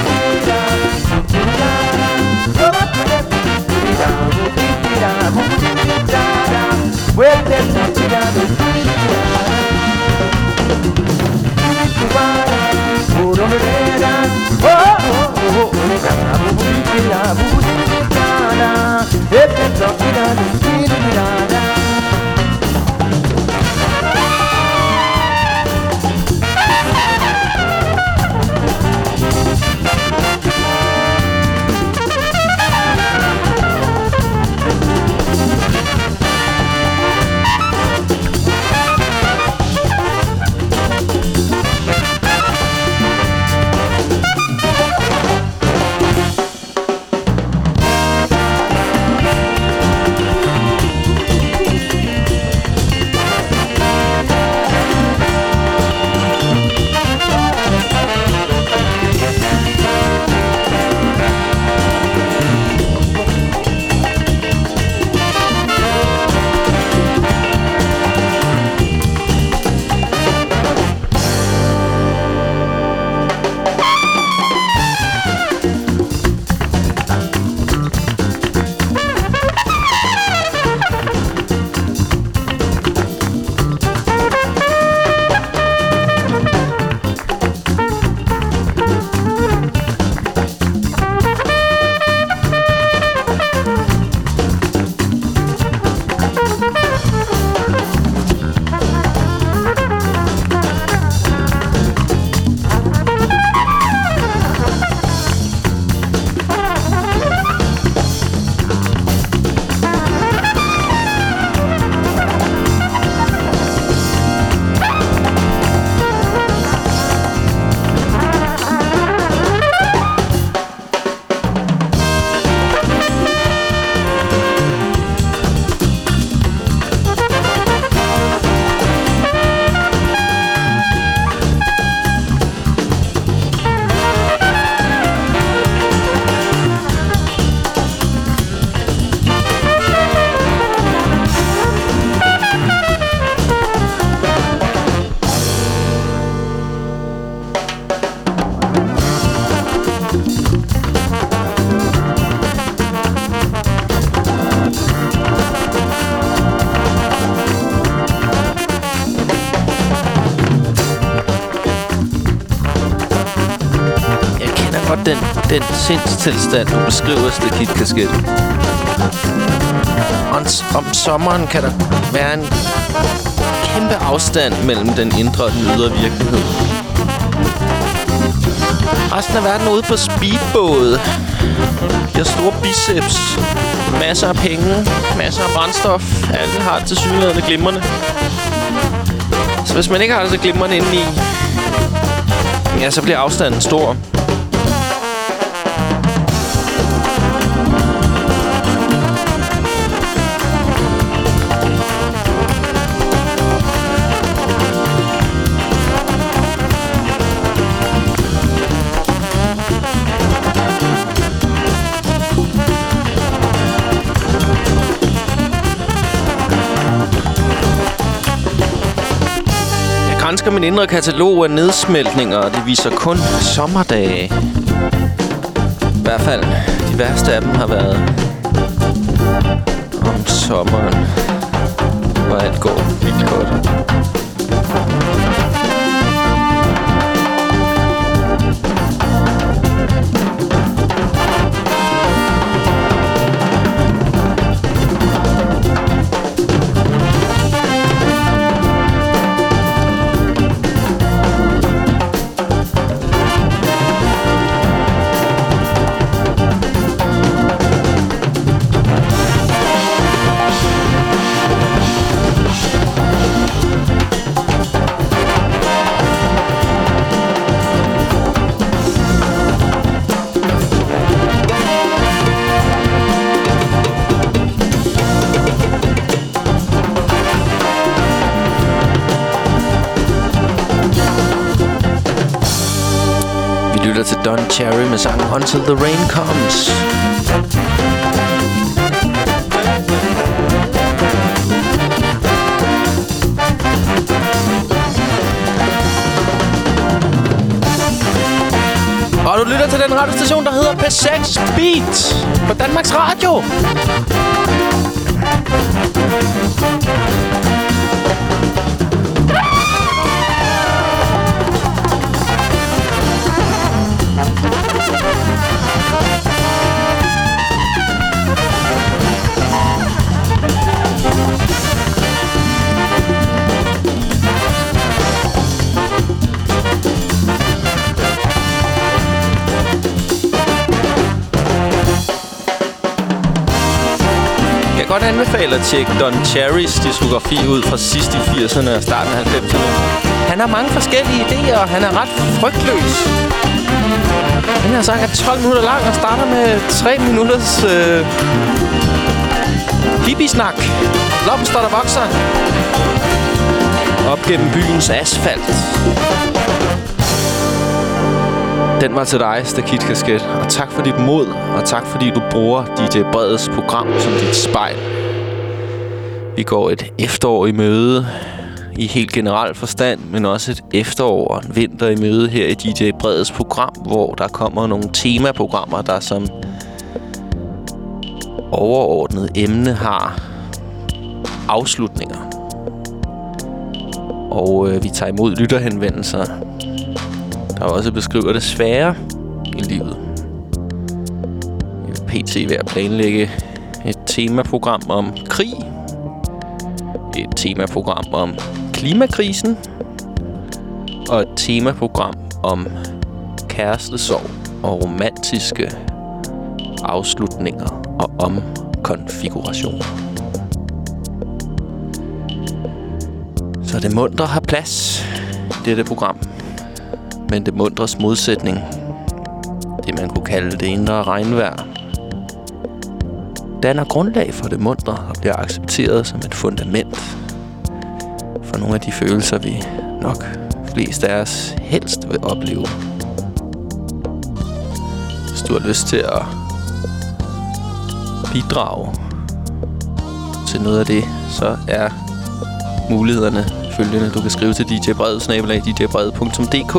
Jeg sindstilstand, du beskriver, Stakit Kasket. Om, om sommeren kan der være en kæmpe afstand mellem den indre og den ydre virkelighed. Resten af verden er ude på speedbåde. De har store biceps, masser af penge, masser af brændstof. Alle har til synligheden glimrende. Så hvis man ikke har det så glimrende indeni, ja, så bliver afstanden stor. Elsker min indre katalog af nedsmeltninger, og det viser kun sommerdage. I hvert fald, de værste af dem har været om sommeren, hvor alt går vildt godt. Don Cherry med sangen Until the Rain Comes. Og du lytter til den radiostation, der hedder P6 Beat på Danmarks Radio. Godt anbefale at tjekke Don Cherrys diskografi ud fra sidst i 80'erne og starten af 90'erne. Han har mange forskellige idéer, og han er ret frygtløs. Den her sang er 12 minutter lang og starter med 3 minutters øh, hippie-snak. Blomster, der vokser. Op gennem byens asfalt. Den var til dig, Stakit Kasket. Og tak for dit mod, og tak fordi du bruger DJ Breds program som dit spejl. Vi går et efterår i møde i helt generel forstand, men også et efterår og en vinter i møde her i DJ Breds program, hvor der kommer nogle temaprogrammer, der som overordnet emne har afslutninger. Og øh, vi tager imod lytterhenvendelser, der også beskriver det svære i livet. Vi er pt. ved at planlægge et temaprogram om krig. Et temaprogram om klimakrisen. Og et temaprogram om kærestesorg og romantiske afslutninger og omkonfigurationer. Så det munter har plads i dette program. Men det mundres modsætning, det man kunne kalde det indre regnvejr, danner grundlag for det mundre og bliver accepteret som et fundament og nogle af de følelser, vi nok flest af os helst vil opleve. Hvis du har lyst til at bidrage til noget af det, så er mulighederne følgende. Du kan skrive til djbred, snabelag djbred.dk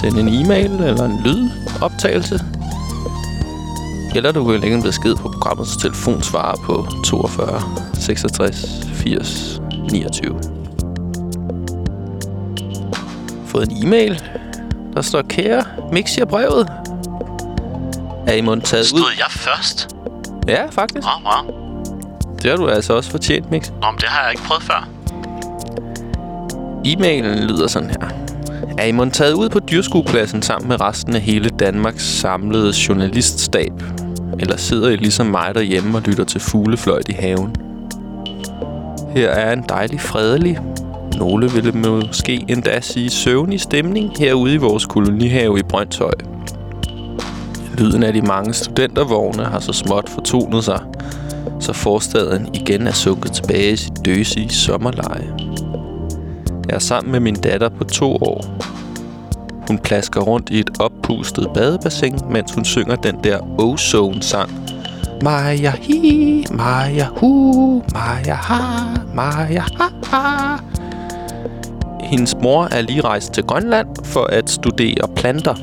Send en e-mail eller en lydoptagelse. Eller du kan lægge en besked på programmets telefonsvarer på 42 66 80 29. Fået en e-mail. Der står, kære, mix jer brevet. Er I mund taget ud? Stod jeg først? Ja, faktisk. Wow, wow. Det har du altså også fortjent, Mix. Nå, men det har jeg ikke prøvet før. E-mailen lyder sådan her. Er I mon taget ud på dyrskuepladsen sammen med resten af hele Danmarks samlede journaliststab? Eller sidder I ligesom mig derhjemme og lytter til fuglefløjt i haven? Her er en dejlig fredelig, nogle ville måske endda sige søvnig stemning herude i vores kolonihave i Brøndshøj. Lyden af de mange studentervogne har så småt fortonet sig, så forstaden igen er sunket tilbage i sit døsige sommerleje. Jeg er sammen med min datter på to år. Hun plasker rundt i et oppustet badebassin, mens hun synger den der Ozone-sang. Maja hi, Maja hu, Maja ha, Maja ha ha. Hendes mor er lige rejst til Grønland for at studere planter.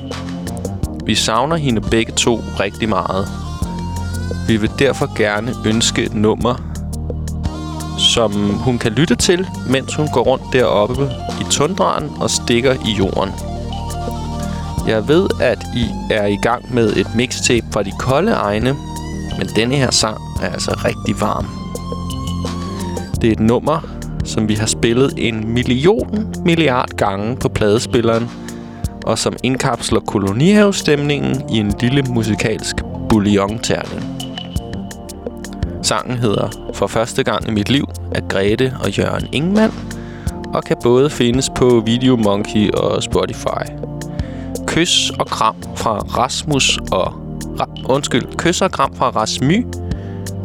Vi savner hende begge to rigtig meget. Vi vil derfor gerne ønske et nummer, som hun kan lytte til, mens hun går rundt deroppe i tundraen og stikker i jorden. Jeg ved, at I er i gang med et mixtape fra de kolde egne, men denne her sang er altså rigtig varm. Det er et nummer, som vi har spillet en million milliard gange på pladespilleren, og som indkapsler kolonihavestemningen i en lille musikalsk bouillon Sangen hedder For første gang i mit liv af Grete og Jørgen Ingman, og kan både findes på Video Monkey og Spotify. Kys og kram fra Rasmus og... Ra undskyld, kys og kram fra Rasmy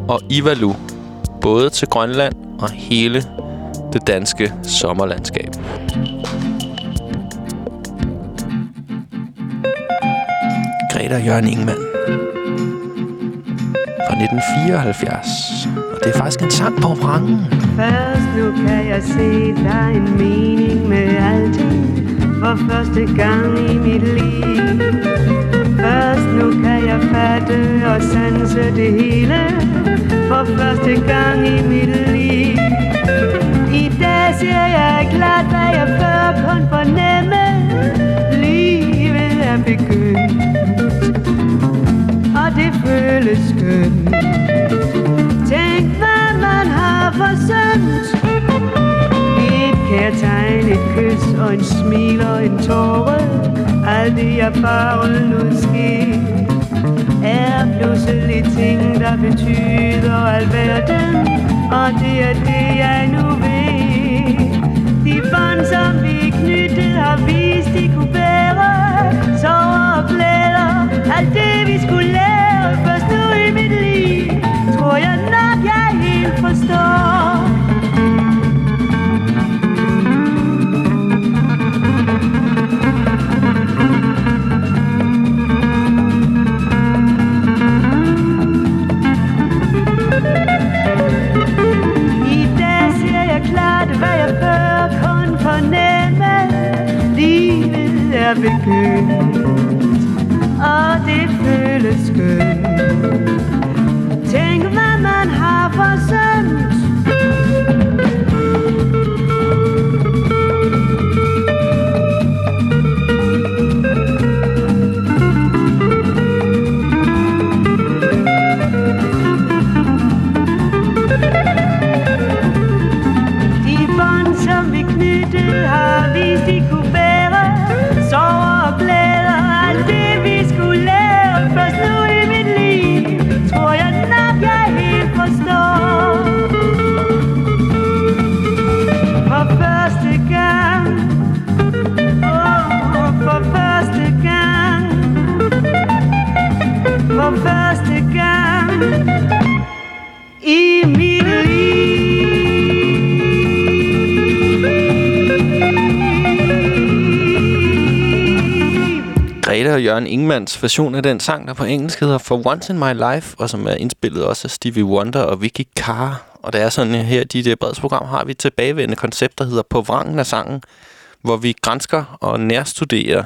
og Ivalu. Både til Grønland og hele det danske sommerlandskab. Greta og Jørgen Ingemann. Fra 1974. Og det er faktisk en sang på vrangen. Først nu kan jeg se, der er en mening med alting For første gang i mit liv Først nu kan jeg fatte og sanse det hele For første gang i mit liv siger, jeg er jeg da jeg før kun fornemme Livet er begyndt. Og det føles skønt. Tænk, hvad man har forsømt. Et kærtegn, et kys og en smil og en tåre. Alt det jeg bare lod ske Er pludselig ting, der betyder alverden Og det er det, jeg nu ved bånd, som vi knyttede, har vist, de kunne bære. Sorger og glæder, alt det vi skulle lære. Først nu i mit liv, tror jeg nok, er begyndt, og det føles skønt. Tænk, hvad man har forsømt. Greta Jørgen Ingmans version af den sang, der på engelsk hedder For Once in My Life, og som er indspillet også af Stevie Wonder og Vicky Carr. Og det er sådan øh, her, i det øh, breds program har vi et tilbagevendende koncept, der hedder På vrangen af sangen, hvor vi grænsker og nærstuderer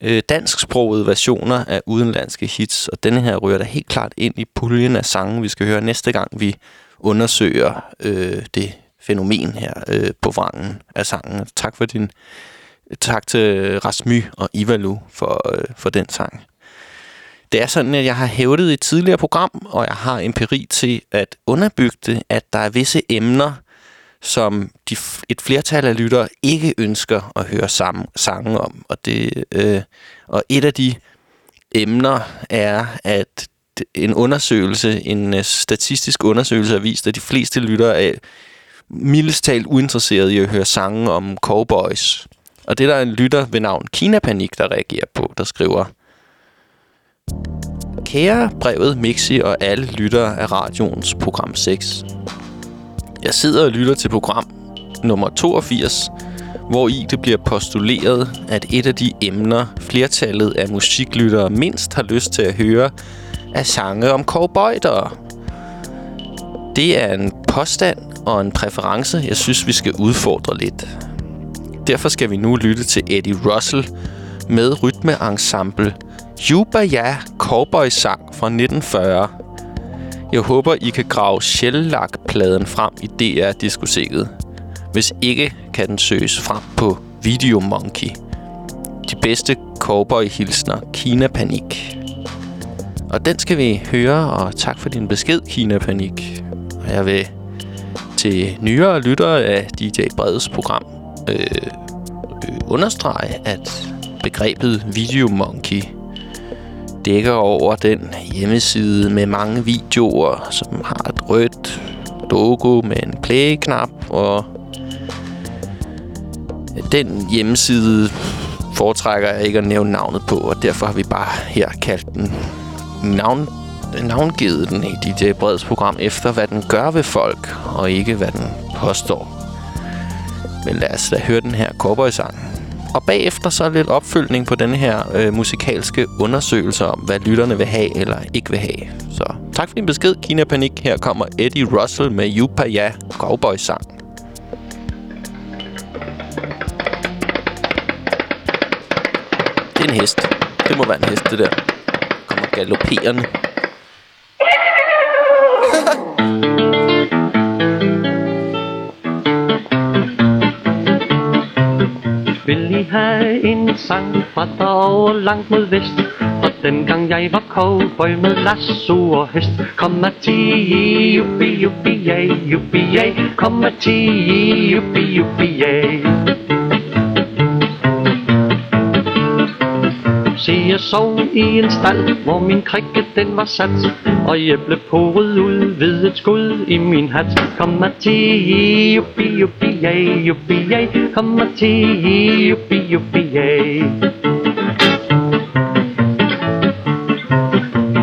øh, dansksprogede versioner af udenlandske hits. Og denne her rører der helt klart ind i puljen af sange, vi skal høre næste gang, vi undersøger øh, det fænomen her øh, på vrangen af sangen. Tak for din Tak til Rasmy og Ivalu for, øh, for den sang. Det er sådan, at jeg har hævdet i et tidligere program, og jeg har empiri til at underbygge det, at der er visse emner, som de, et flertal af lyttere ikke ønsker at høre sammen, sange om. Og, det, øh, og et af de emner er, at en undersøgelse, en øh, statistisk undersøgelse har vist, at de fleste lyttere er mildest talt uinteresserede i at høre sange om cowboys. Og det er der en lytter ved navn Kina Panik, der reagerer på, der skriver Kære brevet Mixi og alle lyttere af radioens program 6. Jeg sidder og lytter til program nummer 82, hvor i det bliver postuleret, at et af de emner, flertallet af musiklyttere mindst har lyst til at høre, er sange om cowboyter. Det er en påstand og en præference, jeg synes, vi skal udfordre lidt. Derfor skal vi nu lytte til Eddie Russell med rytmeensemble Jubaya Cowboy Sang fra 1940. Jeg håber, I kan grave Shellac-pladen frem i DR-diskoteket. Hvis ikke, kan den søges frem på Video Monkey. De bedste cowboy-hilsner, Kina Panik. Og den skal vi høre, og tak for din besked, Kina Panik. Og jeg vil til nyere lyttere af DJ Breds program øh, understrege, at begrebet Video Monkey dækker over den hjemmeside med mange videoer, som har et rødt logo med en play-knap, og den hjemmeside foretrækker jeg ikke at nævne navnet på, og derfor har vi bare her kaldt den navn, navngivet den i DJ øh, Breds program efter, hvad den gør ved folk, og ikke hvad den påstår. Men lad os da høre den her cowboy-sang Og bagefter så lidt opfølgning på denne her øh, musikalske undersøgelse om, hvad lytterne vil have eller ikke vil have. Så tak for din besked, Kina Panik. Her kommer Eddie Russell med Yupaya Cowboy-sang. Det er en hest. Det må være en hest, det der. Kommer galopperende. Vil have en sang fra derovre langt mod vest? Og dengang jeg var cowboy med lasso og hest Kom at ti, yuppi, juppi, ja, juppi, ja Kom at ti, juppi, juppi, ja Se, jeg sov i en stald, hvor min krikke den var sat. Og æbleporet ud ved et skud i min hat. Kom mig til, juppi, juppi, ja, juppi, ja Kom mig til, juppi, juppi, ja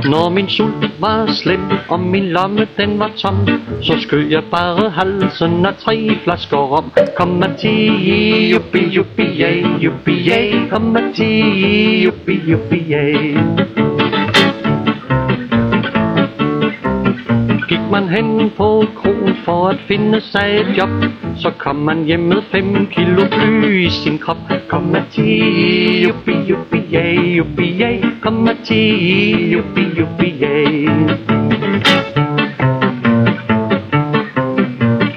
Når min sult var slem, og min lomme den var tom Så skød jeg bare halsen af tre flasker rom. Kom at ti, juppi, juppi, ja, juppi, ja. Kom at ti, juppi, juppi, ja. Man hen på krogen for at finde sig et job Så kom man hjem med 5 kilo bly i sin krop. Kom at tige, yuppi, yuppi, ja, juppi, ja Kom at tige, juppi, juppi, ja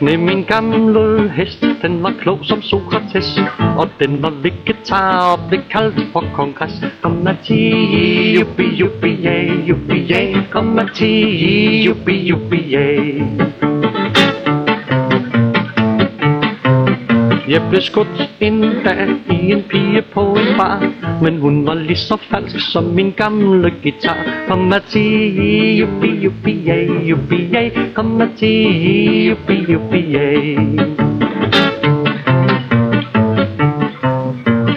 med min gamle hest, den var klog som Sokrates Og den var vegetar og blev kaldt for kongres Kom at ti, juppi, juppi, ja, juppi, ja Kom at ti, juppi, juppi, ja Jeg blev skudt en dag i en pige på en bar. Men hun var lige så falsk som min gamle guitar. Kom at tige, juppi, juppi, ja, juppi, ja Kom at tige, juppi, juppi, ja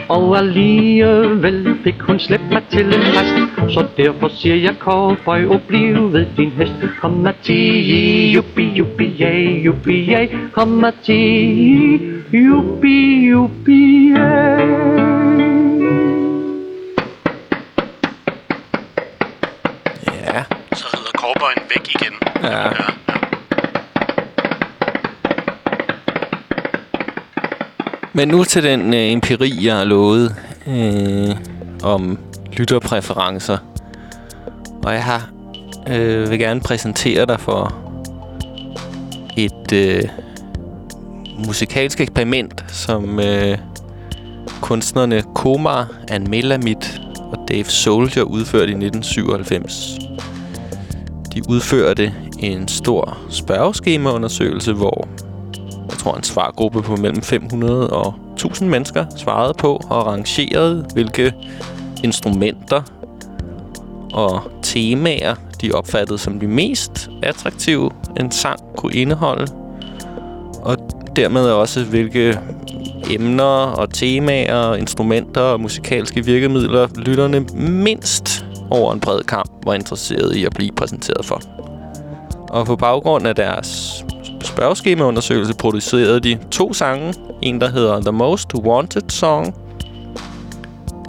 Og alligevel fik hun slæbt mig til en rest Så derfor siger jeg cowboy, og bliv ved din hest. Kom at tige, juppi, juppi, ja, juppi, ja Kom at tige, juppi, juppi, ja Ja. Så rider cowboyen væk igen. Ja. Men nu til den øh, empiri, jeg har lovet øh, om lytterpræferencer. Og jeg har øh, vil gerne præsentere dig for et øh, musikalsk eksperiment, som øh, kunstnerne Komar, Ann Melamit og Dave Soldier udførte i 1997. De udførte en stor spørgeskemaundersøgelse, hvor jeg tror en svargruppe på mellem 500 og 1000 mennesker svarede på og rangerede, hvilke instrumenter og temaer de opfattede som de mest attraktive, en sang kunne indeholde. Og dermed også, hvilke emner og temaer, instrumenter og musikalske virkemidler lytterne mindst over en bred kamp var interesseret i at blive præsenteret for. Og på baggrund af deres spørgeskemaundersøgelse producerede de to sange. En, der hedder The Most Wanted Song.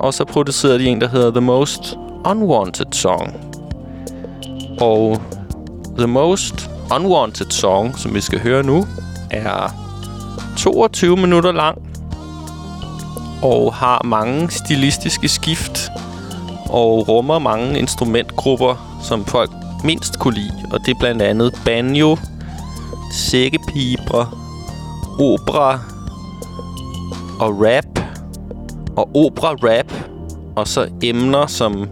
Og så producerede de en, der hedder The Most Unwanted Song. Og The Most Unwanted Song, som vi skal høre nu, er 22 minutter lang og har mange stilistiske skift og rummer mange instrumentgrupper, som folk mindst kunne lide. Og det er blandt andet banjo, sækkepibre, opera og rap. Og opera-rap. Og så emner som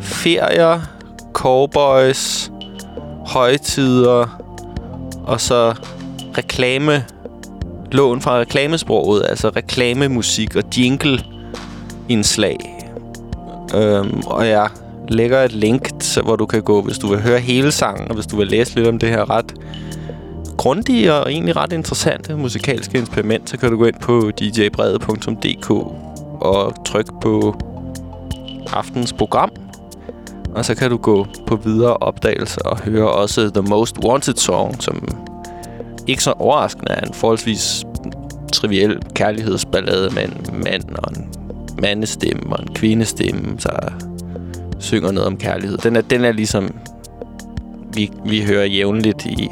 ferier, cowboys, højtider og så reklame lån fra reklamesproget, altså reklamemusik og jingle indslag. Øhm, og jeg lægger et link, til, hvor du kan gå, hvis du vil høre hele sangen, og hvis du vil læse lidt om det her ret grundige og egentlig ret interessante musikalske eksperiment, så kan du gå ind på djbrede.dk og trykke på aftens program. Og så kan du gå på videre opdagelser og høre også The Most Wanted Song, som ikke så overraskende er en forholdsvis triviel kærlighedsballade med en mand og en mandestemme og en kvindestemme, der synger noget om kærlighed. Den er, den er ligesom... Vi, vi hører jævnligt i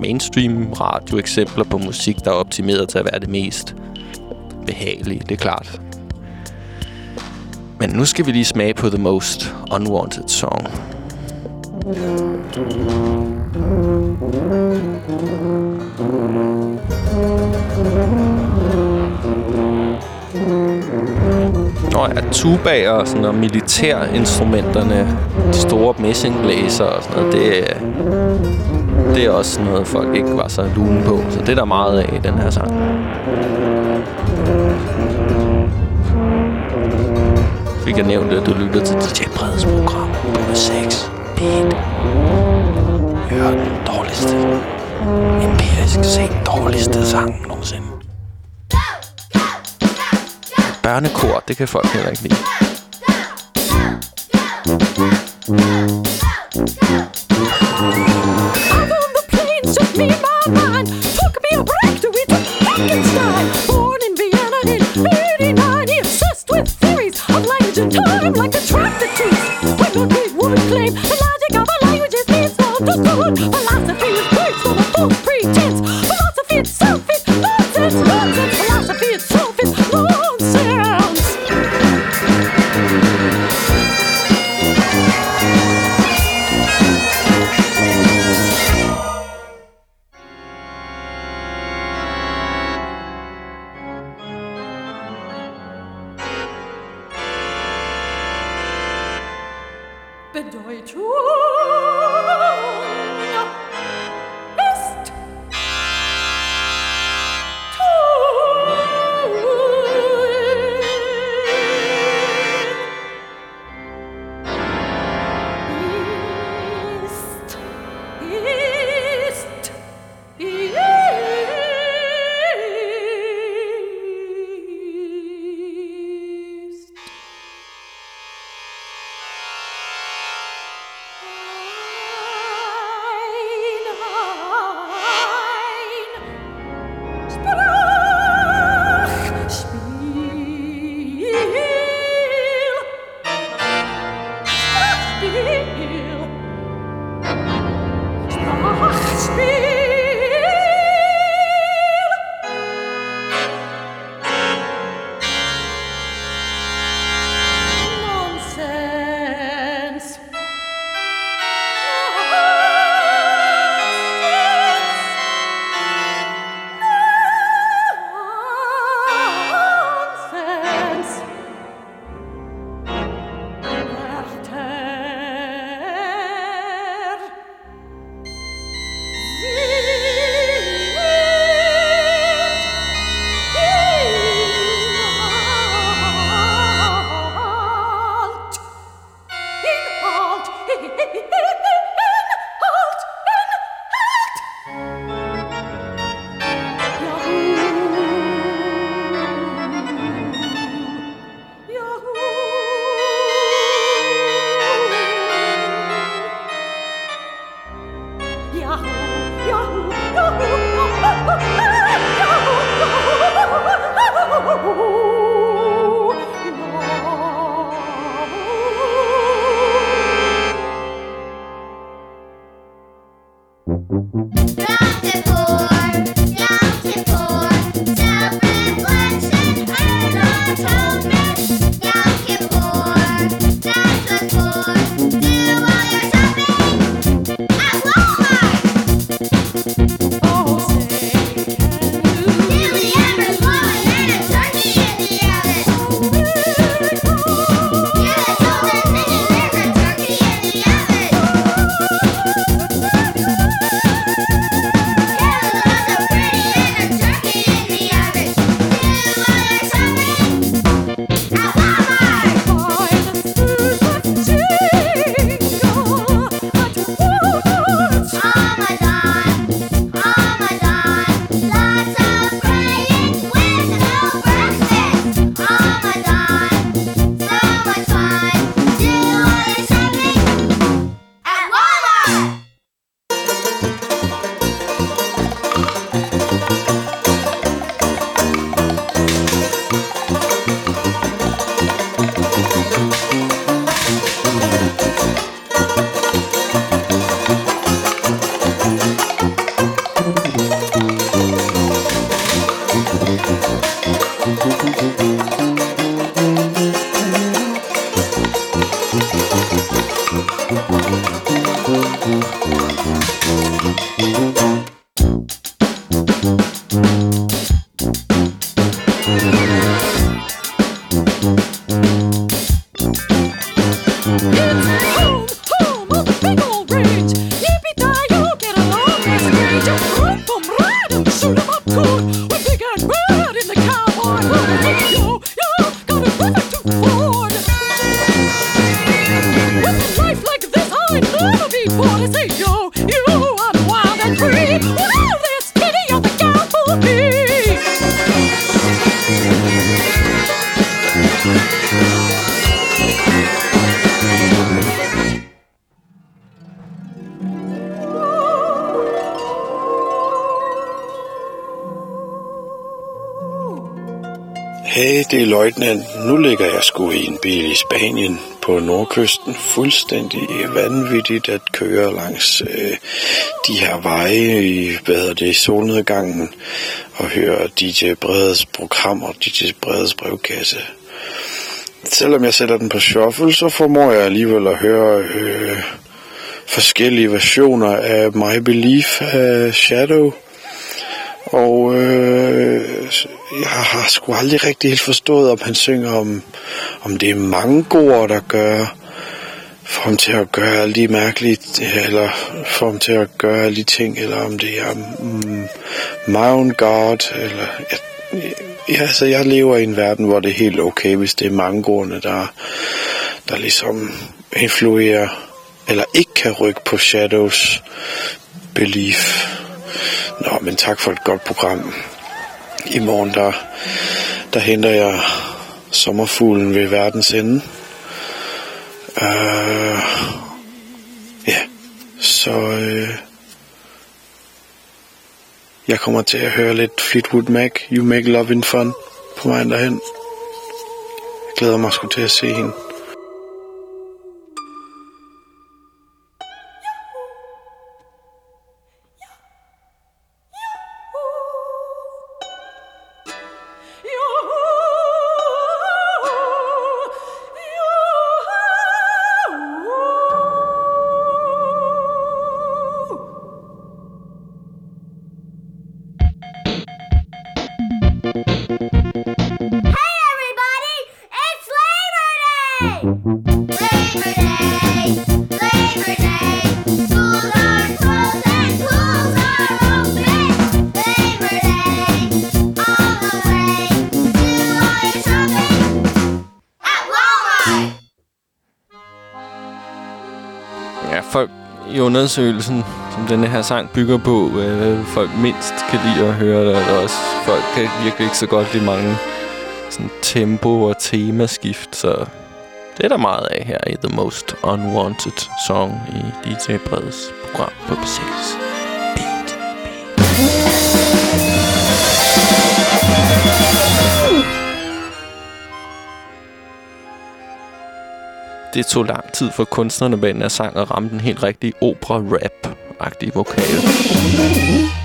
mainstream radio eksempler på musik, der er optimeret til at være det mest behagelige, det er klart. Men nu skal vi lige smage på The Most Unwanted Song. Nå ja, tubaer og sådan noget, militærinstrumenterne, de store messingblæser og sådan noget, det det er også sådan noget, folk ikke var så lune på. Så det er der meget af i den her sang. Fik jeg nævnt, at du lytter til DJ Breds program på 6 Beat. Hør den dårligste, empirisk set dårligste sang nogensinde. Børnekor, det kan folk heller ikke lide. I i Spanien på nordkysten. Fuldstændig vanvittigt at køre langs øh, de her veje i, hvad hedder det, solnedgangen og høre DJ Bredes program og DJ Bredes brevkasse. Selvom jeg sætter den på shuffle, så formår jeg alligevel at høre øh, forskellige versioner af My Belief af Shadow. Og øh, jeg har sgu aldrig rigtig helt forstået, om han synger om, om det er mangoer, der gør får ham til at gøre alle de mærkelige, eller får ham til at gøre alle de ting, eller om det er mm, my own God, eller Jeg, ja, altså jeg lever i en verden, hvor det er helt okay, hvis det er mangoerne, der, der ligesom influerer, eller ikke kan rykke på Shadows belief. Nå, men tak for et godt program. I morgen, der, der henter jeg sommerfuglen ved verdens ende. Uh, ja, så uh, jeg kommer til at høre lidt Fleetwood Mac, You Make Love in Fun, på vejen derhen. Jeg glæder mig sgu til at se hende. Folk i undersøgelsen, som denne her sang bygger på, øh, folk mindst kan lide at høre, det, og også folk kan virkelig ikke så godt lide mange sådan tempo- og temaskift, så det er der meget af her i The Most Unwanted Song i DJ Breds program på P6. Det tog lang tid for kunstnerne bag den her sang at ramme den helt rigtige opera-rap-agtige vokal.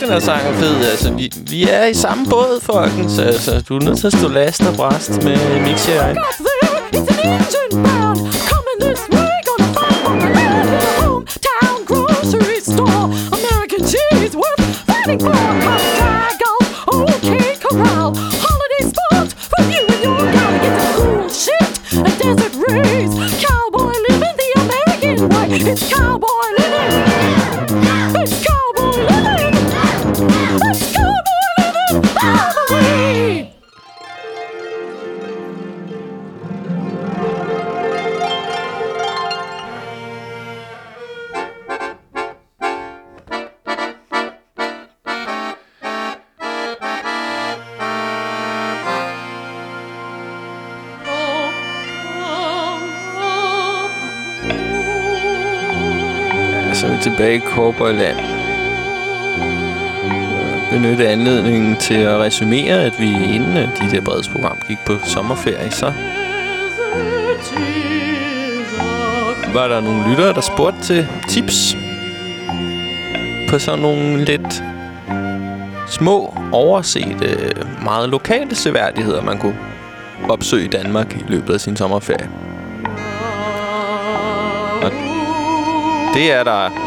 Synes den her sang er fed. Altså, vi, vi er i samme båd, folkens. Altså, du er nødt til at stå last og bræst med Mixi og jeg. Cowboyland. benytte anledningen til at resumere, at vi inden øh, de der bredsprogram gik på sommerferie, så var der nogle lyttere, der spurgte til tips på sådan nogle lidt små, oversete, meget lokale seværdigheder, man kunne opsøge i Danmark i løbet af sin sommerferie. Og det er der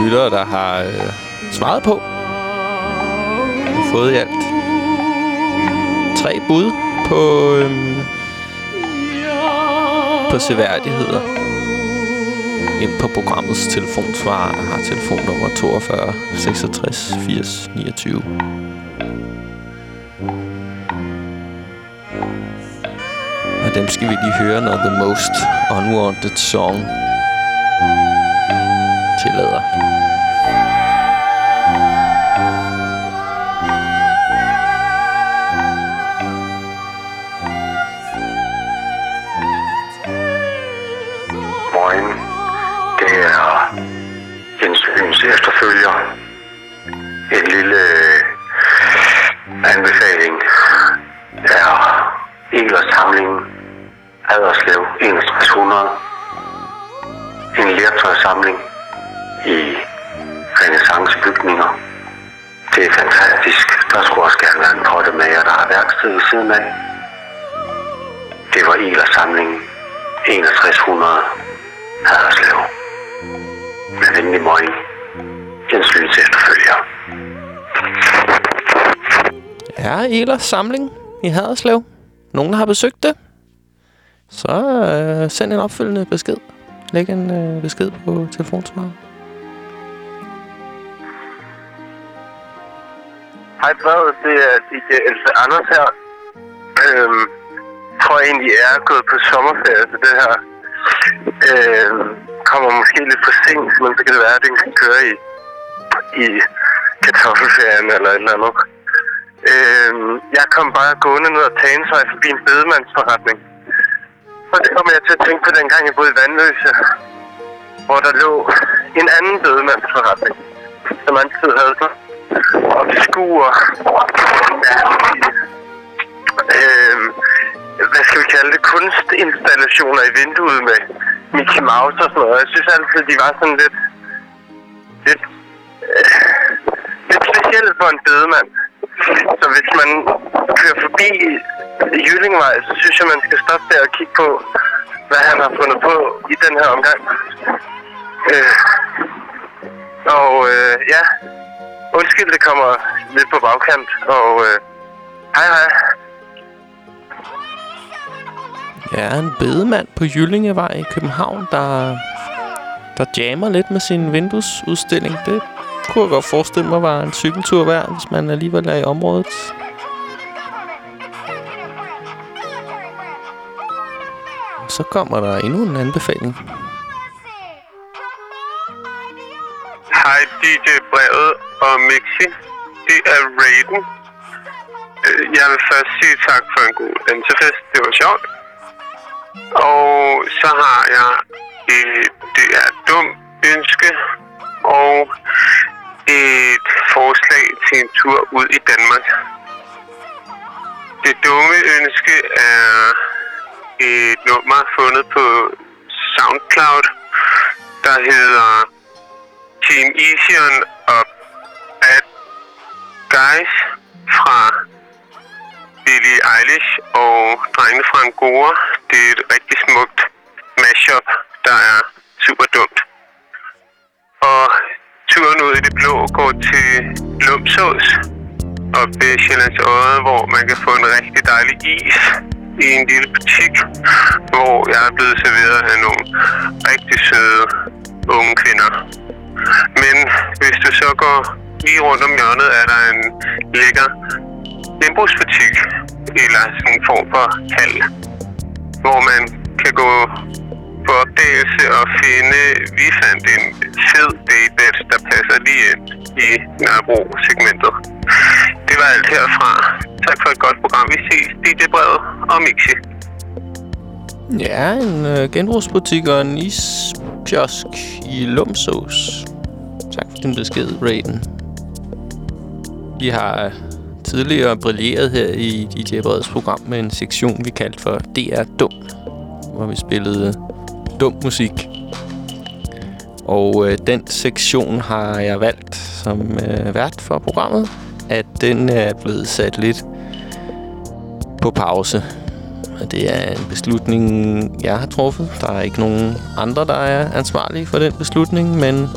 lyttere, der har øh, svaret på. Jeg har fået i alt tre bud på, øh, på seværdigheder. Ind på programmets telefonsvar, der har telefonnummer 42 66 80 29. Og dem skal vi lige høre, når The Most Unwanted Song tillader. Er samling i Haderslev. Nogen, der har besøgt det? Så øh, send en opfølgende besked. Læg en øh, besked på telefonsvaret. Hej brevet, det er DJ Else Anders her. Øhm, tror egentlig, jeg er gået på sommerferie, så det her øhm, kommer måske lidt for sent, men så kan det være, at den kan køre i, i kartoffelferien eller et eller andet. Øh, jeg kom bare gående ned og tage sig forbi en bedemandsforretning. Og det kom jeg til at tænke på dengang, jeg boede i Vandløse, hvor der lå en anden bedemandsforretning, som altid havde sådan obskur, ja, øh, hvad skal vi kalde det, kunstinstallationer i vinduet med Mickey Mouse og sådan noget. Jeg synes altid, de var sådan lidt, lidt, øh, lidt specielle for en bedemand. Så hvis man kører forbi Jyllingvej, så synes jeg, man skal stoppe der og kigge på, hvad han har fundet på i den her omgang. Øh, og øh, ja, undskyld, det kommer lidt på bagkant, og øh, hej hej. Ja, en bedemand på Jyllingevej i København, der, der jammer lidt med sin vinduesudstilling. Det kunne jeg godt forestille mig var en cykeltur værd, hvis man alligevel er i området. Så kommer der endnu en anbefaling. Hej DJ Brevet og Mixi. Det er Raiden. Øh, jeg vil først sige tak for en god dansefest. Det var sjovt. Og så har jeg et det er et dumt ønske og et forslag til en tur ud i Danmark. Det dumme ønske er et nummer fundet på SoundCloud, der hedder Team Ision og Bad Guys fra Billie Eilish og drengene fra Angora. Det er et rigtig smukt mashup, der er super dumt. Og turen ud i det blå går til Lumsås og ved Sjællands Odde, hvor man kan få en rigtig dejlig is i en lille butik, hvor jeg er blevet serveret af nogle rigtig søde unge kvinder. Men hvis du så går lige rundt om hjørnet, er der en lækker genbrugsbutik, eller sådan en form for hal, hvor man kan gå på opdagelse og finde, vi fandt en fed daybed, der passer lige ind i Nørrebro-segmentet. Det var alt herfra. Tak for et godt program. Vi ses. DJ Brevet og Mixi. Ja, en øh, genbrugsbutik og en iskiosk i Lumsås. Tak for din besked, Raiden. Vi har øh, tidligere brilleret her i DJ Breds program med en sektion, vi kaldte for DR Dum, hvor vi spillede dum musik. Og øh, den sektion har jeg valgt som øh, vært for programmet, at den øh, er blevet sat lidt på pause. Og det er en beslutning, jeg har truffet. Der er ikke nogen andre, der er ansvarlige for den beslutning, men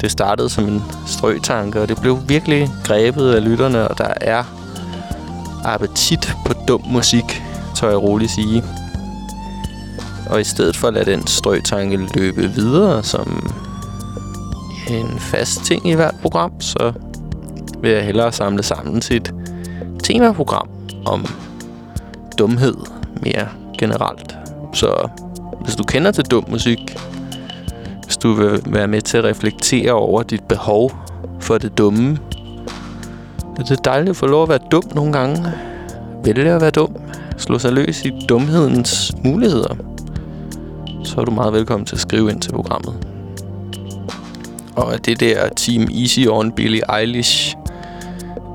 det startede som en strøtanke, og det blev virkelig grebet af lytterne, og der er appetit på dum musik, tør jeg roligt sige. Og i stedet for at lade den strøtanke løbe videre som en fast ting i hvert program, så vil jeg hellere samle sammen til et temaprogram om dumhed mere generelt. Så hvis du kender til dum musik, hvis du vil være med til at reflektere over dit behov for det dumme, er dejligt at få lov at være dum nogle gange. Vælge at være dum. Slå sig løs i dumhedens muligheder. Så er du meget velkommen til at skrive ind til programmet. Og det der Team Easy on Billie Eilish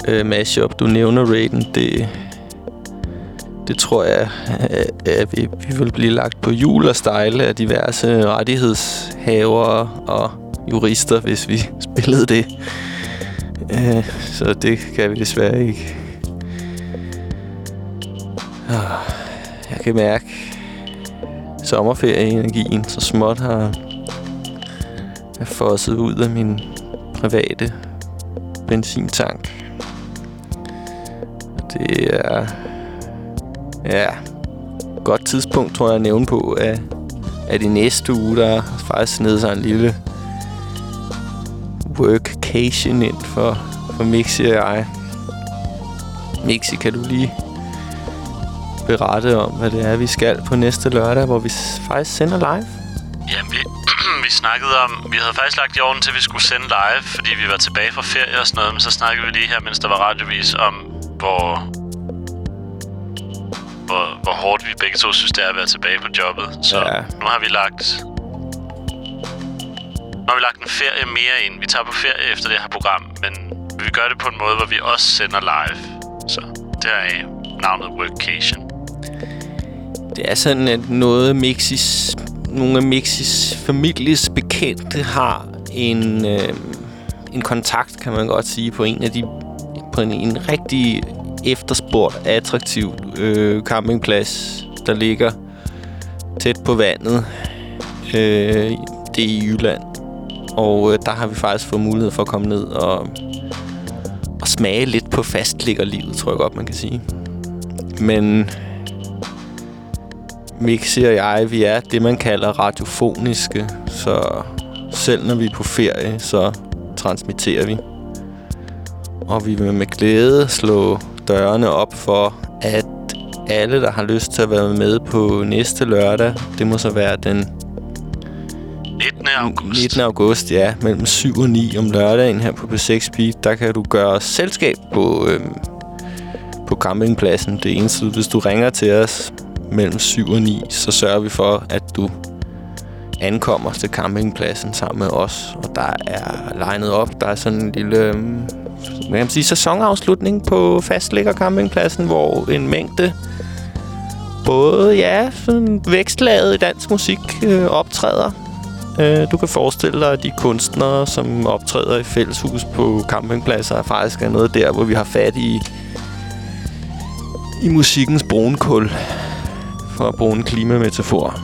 øh, mashup, du nævner, Raiden, det, det tror jeg, at, at vi, vi vil blive lagt på jul og style af diverse rettighedshavere og jurister, hvis vi spillede det. Øh, så det kan vi desværre ikke. Ah, Jeg kan mærke sommerferieenergien så småt har er fosset ud af min private benzintank. Det er... Ja, godt tidspunkt, tror jeg, at nævne på, at, at i næste uge, der faktisk nede sig en lille workcation ind for, for Mixi og jeg. Mixi, kan du lige berette om, hvad det er, vi skal på næste lørdag, hvor vi faktisk sender live? Jamen, vi, vi snakkede om... Vi havde faktisk lagt i orden til, at vi skulle sende live, fordi vi var tilbage fra ferie og sådan noget. Men så snakkede vi lige her, mens der var radiovis, om hvor... Hvor, hvor hårdt vi begge to synes, det er at være tilbage på jobbet. Så Ja. nu har vi lagt... Nu har vi lagt en ferie mere ind. Vi tager på ferie efter det her program, men vi gør det på en måde, hvor vi også sender live. Så det er navnet Workation. Det er sådan, at noget Mixis, nogle af Mixis families bekendte har en, øh, en kontakt, kan man godt sige, på en af de på en, en rigtig efterspurgt, attraktiv øh, campingplads, der ligger tæt på vandet. Øh, det er i Jylland. Og øh, der har vi faktisk fået mulighed for at komme ned og, og smage lidt på fastliggerlivet, tror jeg godt, man kan sige. Men Mixi og jeg, vi er det, man kalder radiofoniske. Så selv når vi er på ferie, så transmitterer vi. Og vi vil med glæde slå dørene op for, at alle, der har lyst til at være med på næste lørdag, det må så være den 19. august. 19. august, ja, mellem 7 og 9 om lørdagen her på B6 Beat, der kan du gøre selskab på, øhm, på campingpladsen. Det eneste, hvis du ringer til os mellem 7 og 9, så sørger vi for, at du ankommer til campingpladsen sammen med os. Og der er legnet op. Der er sådan en lille øhm, hvad kan man sige, sæsonafslutning på fastlægger campingpladsen, hvor en mængde både ja, sådan vækstlaget dansk musik øh, optræder. Øh, du kan forestille dig, at de kunstnere, som optræder i fælleshus på campingpladser, er faktisk er noget der, hvor vi har fat i, i musikkens brunkul, for at bruge en klimametafor.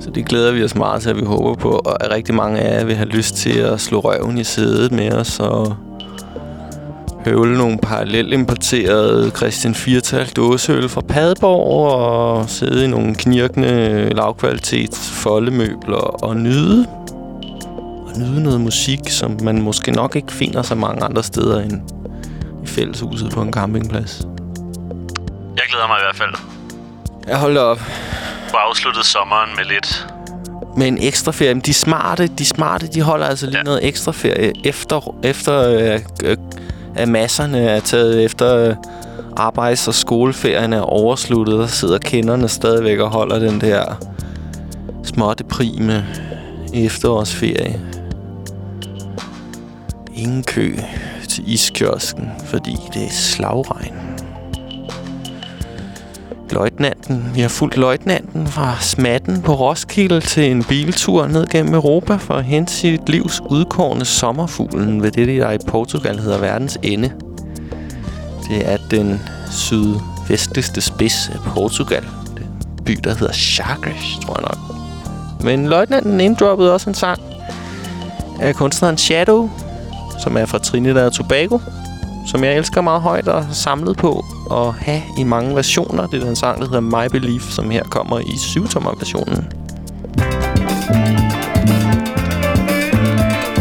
Så det glæder vi os meget til, at vi håber på, og at rigtig mange af jer vil have lyst til at slå røven i sædet med os og høvle nogle parallelimporterede Christian Firtal dåseøl fra Padborg og sidde i nogle knirkende lavkvalitets foldemøbler og nyde og nyde noget musik, som man måske nok ikke finder så mange andre steder end i fælleshuset på en campingplads. Jeg glæder mig i hvert fald. Jeg holder op. Få afsluttet sommeren med lidt... Med en ekstra ferie. Men de smarte, de smarte, de holder altså lige ja. noget ekstra ferie efter, efter øh, øh, at masserne er taget efter øh, arbejds- og skoleferien er oversluttet, og sidder kenderne stadigvæk og holder den der småtte prime efterårsferie. ingen kø til iskiosken, fordi det er slagregn. Løjtnanten. Vi har fulgt løjtnanten fra smatten på Roskilde til en biltur ned gennem Europa for at hente sit livs udkårende sommerfuglen ved det, der i Portugal hedder verdens ende. Det er den sydvestligste spids af Portugal. Den by, der hedder Chagres, tror jeg nok. Men løjtnanten inddroppede også en sang af kunstneren Shadow, som er fra Trinidad og Tobago, som jeg elsker meget højt og samlet på at have i mange versioner. Det er den sang, der hedder My Belief, som her kommer i syvtommer-versionen.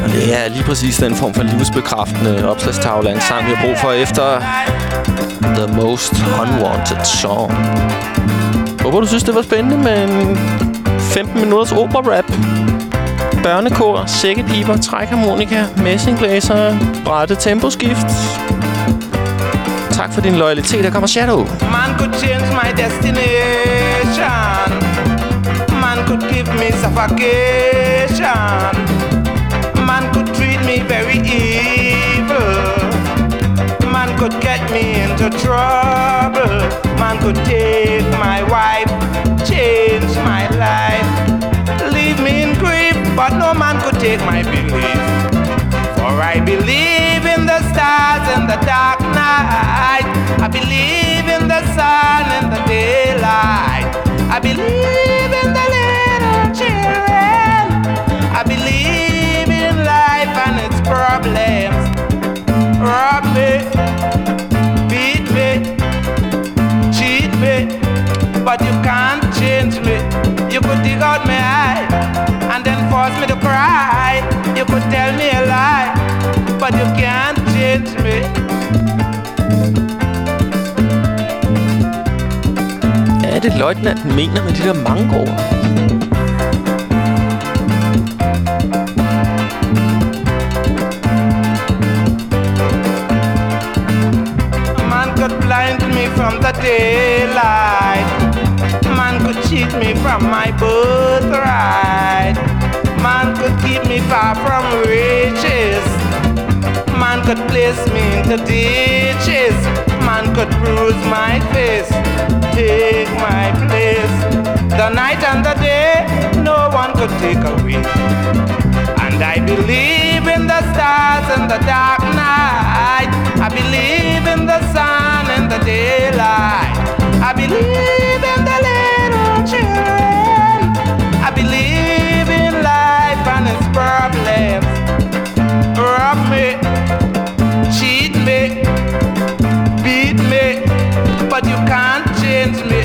Og det er lige præcis den form for livsbekræftende opslagstavle af en sang, vi har brug for efter The Most Unwanted Song. Håber, du synes, det var spændende med en 15 minutters opera-rap. Børnekor, sækkepiber, trækharmonika, messingblæser, brætte temposkift. Tak for din loyalitet. Der kommer Shadow. Man could change my destination. Man could give me suffocation. Man could treat me very evil. Man could get me into trouble. Man could take my wife, change my life, leave me in grief, but no man could take my belief. For I believe in the stars and the dark night. I believe in the sun and the daylight. I believe in the løjtnanten mener med de der mangoer? Man could blind me from the daylight. Man could cheat me from my birthright. Man could keep me far from riches. Man could place me into ditches. Man could bruise my face, take my place. The night and the day, no one could take away. And I believe in the stars in the dark night. I believe in the sun in the daylight. I believe in the little children. I believe in life and its problems. Rob me, but you can't change me.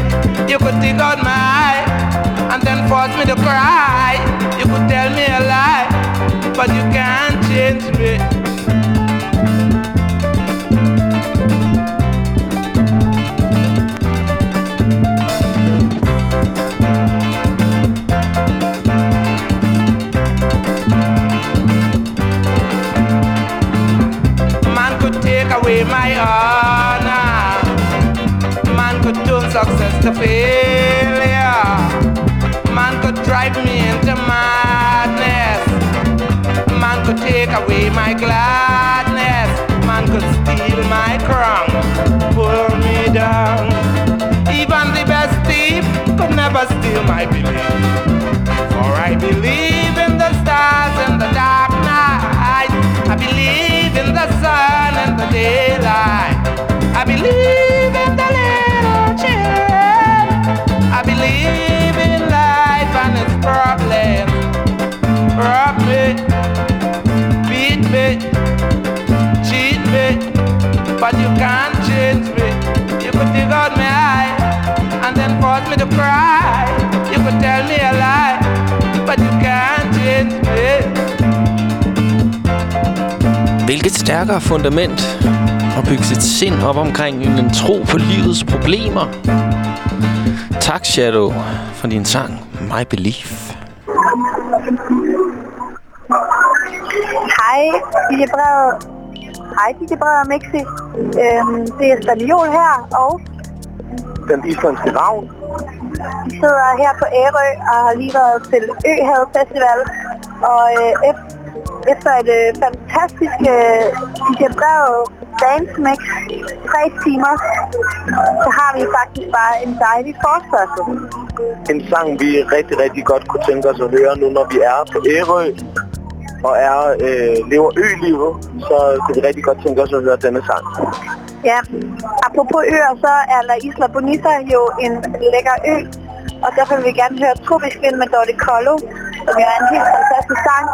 You could dig out my eye and then force me to cry. You could tell me a lie, but you can't change me. Success to failure. Man could drive me into madness. Man could take away my gladness. Man could steal my crown, pull me down. Even the best thief could never steal my belief. For I believe in the stars in the dark night. I believe in the sun and the daylight. I believe in the believe in life and its problems. Rob me, beat me, cheat me, but you can't change me. You could dig out my eye and then force me to cry. You could tell me a lie, but you can't change me. Hvilket stærkere fundament at bygge sit sind op omkring end en tro på livets problemer. Tak, Shadow, for din sang My Belief. Hej, Ditte Brede. Hej, Ditte Brede og Mixi. Øhm, det er Staniol her, og Den islandske ravn. vi sidder her på Ærø og har lige været til Øhavet Festival. Og øh, ef- efter et øh, fantastisk øh, DJ Brev dance mix, tre timer, så har vi faktisk bare en dejlig forspørgsel. En sang, vi rigtig, rigtig godt kunne tænke os at høre nu, når vi er på Ærø og er, øh, lever ø-livet, så kunne vi rigtig godt tænke os at høre denne sang. Ja, apropos øer, så er La Isla Bonita jo en lækker ø, og derfor vil vi gerne høre Tropisk Vind med Dorte Kollo, som jo er en helt fantastisk sang,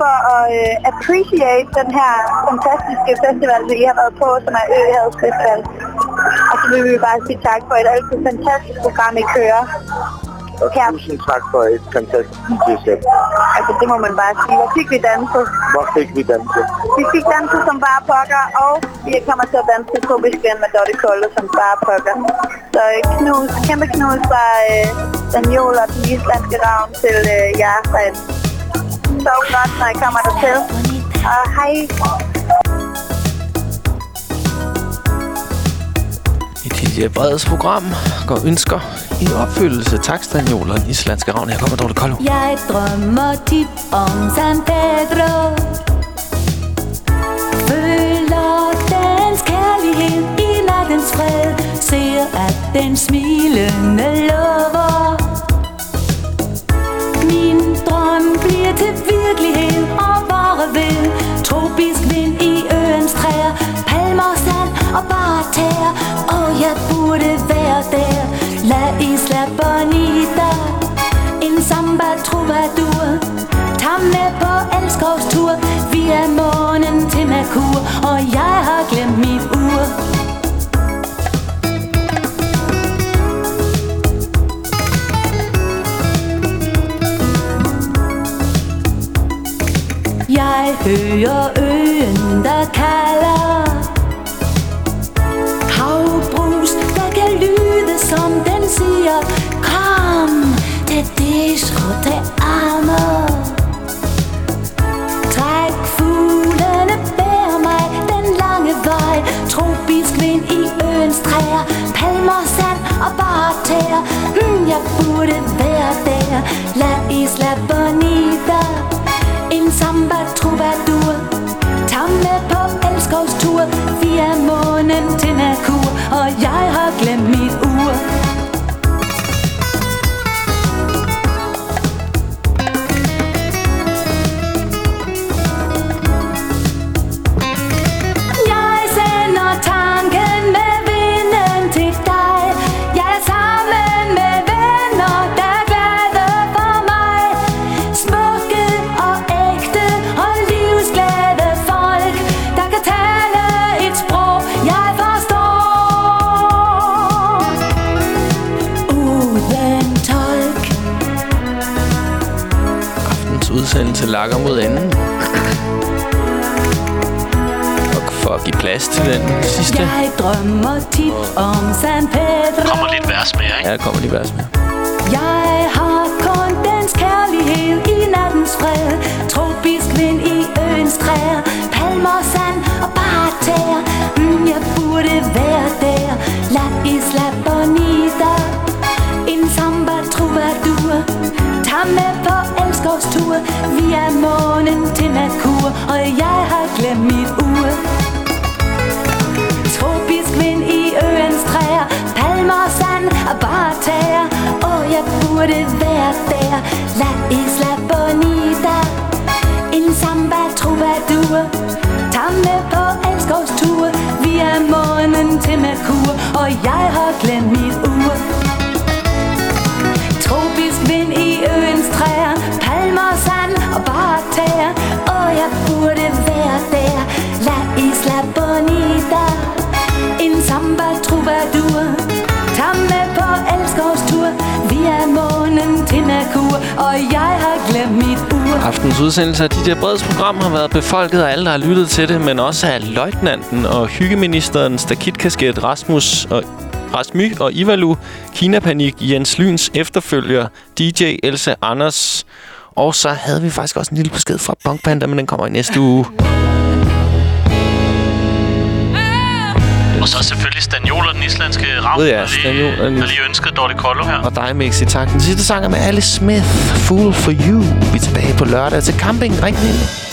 for at øh, appreciate den her fantastiske festival, vi har været på, som er Øhavets Festival. Og så vil vi bare sige tak for et altid fantastisk program, I kører. Og tusind tak for et fantastisk DJ-sæt. Altså, det må man bare sige. Hvor fik vi danset? Hvor fik vi danset? Vi fik danset som bare pokker, og vi kommer til at danse til Vind med Dorte Kolde som bare pokker. Så øh, knus, kæmpe knus fra øh, Daniel og den islandske ravn til øh, jer. Og sov godt, når I kommer dertil. Og hej. I DJ Breds program går ønsker i opfyldelse. Tak, Stanjol og den islandske ravn. Her kommer Dorte Kollo. Jeg drømmer tit om San Pedro Føler dens kærlighed i nattens fred Ser at den smilende lover Min drøm bliver til virkelighed og bare ved Tropisk vind i øens træer Palmer, sand og bare tæer. Og jeg burde være der. La Isla Bonita En samba troubadour Tag med på elskovstur. Er månen til Merkur Og jeg har glemt mit ur. Hører øen, der kalder. Havbrus, der kan lyde som den siger Kom, det disco, det armer. Træk fuglene, bær mig den lange vej. Tropisk vind i øens træer. Palmer, sand og bare tæer. Mm, Jeg burde være der. La Isla Bonita en samba troubadour. Tag med på elskovstur. Via månen til Merkur. Og jeg har glemt mit ur. Lakker mod enden. Og for at give plads til den sidste. Jeg drømmer tit om San Pedro Kommer lidt vers med, ikke? Ja, der kommer lige vers med. Jeg har kun dens kærlighed i nattens fred Tropisk vind i øens træer Palmer, sand og bare tæer mm, Jeg burde være der La Isla Bonita En samba troubadour Tag med på elskovstur Via månen til Merkur Og jeg har glemt mit ur. Tropisk vind i øens træer Palmer, og sand og bare tæer Og jeg burde være der. La Isla Bonita En samba troubadour. Tag med på elskovstur Via månen til Merkur Og jeg har glemt mit ur. Aftens udsendelse af DJ Breds program har været befolket af alle, der har lyttet til det, men også af løjtnanten og hyggeministeren, Stakitkasket, Rasmus og Rasmy og Ivalu, Kinapanik, Jens Lyns efterfølger, DJ Else Anders. Og så havde vi faktisk også en lille besked fra Punk Panda, men den kommer i næste uge. Og så selvfølgelig Stanjol og den islandske ravn, ja, der lige, der lige ønskede Dorte Kollo her. Og dig, Mixi, tak. Den sidste sang er med Alice Smith, Fool for You. Vi er tilbage på lørdag til camping. Ring ind.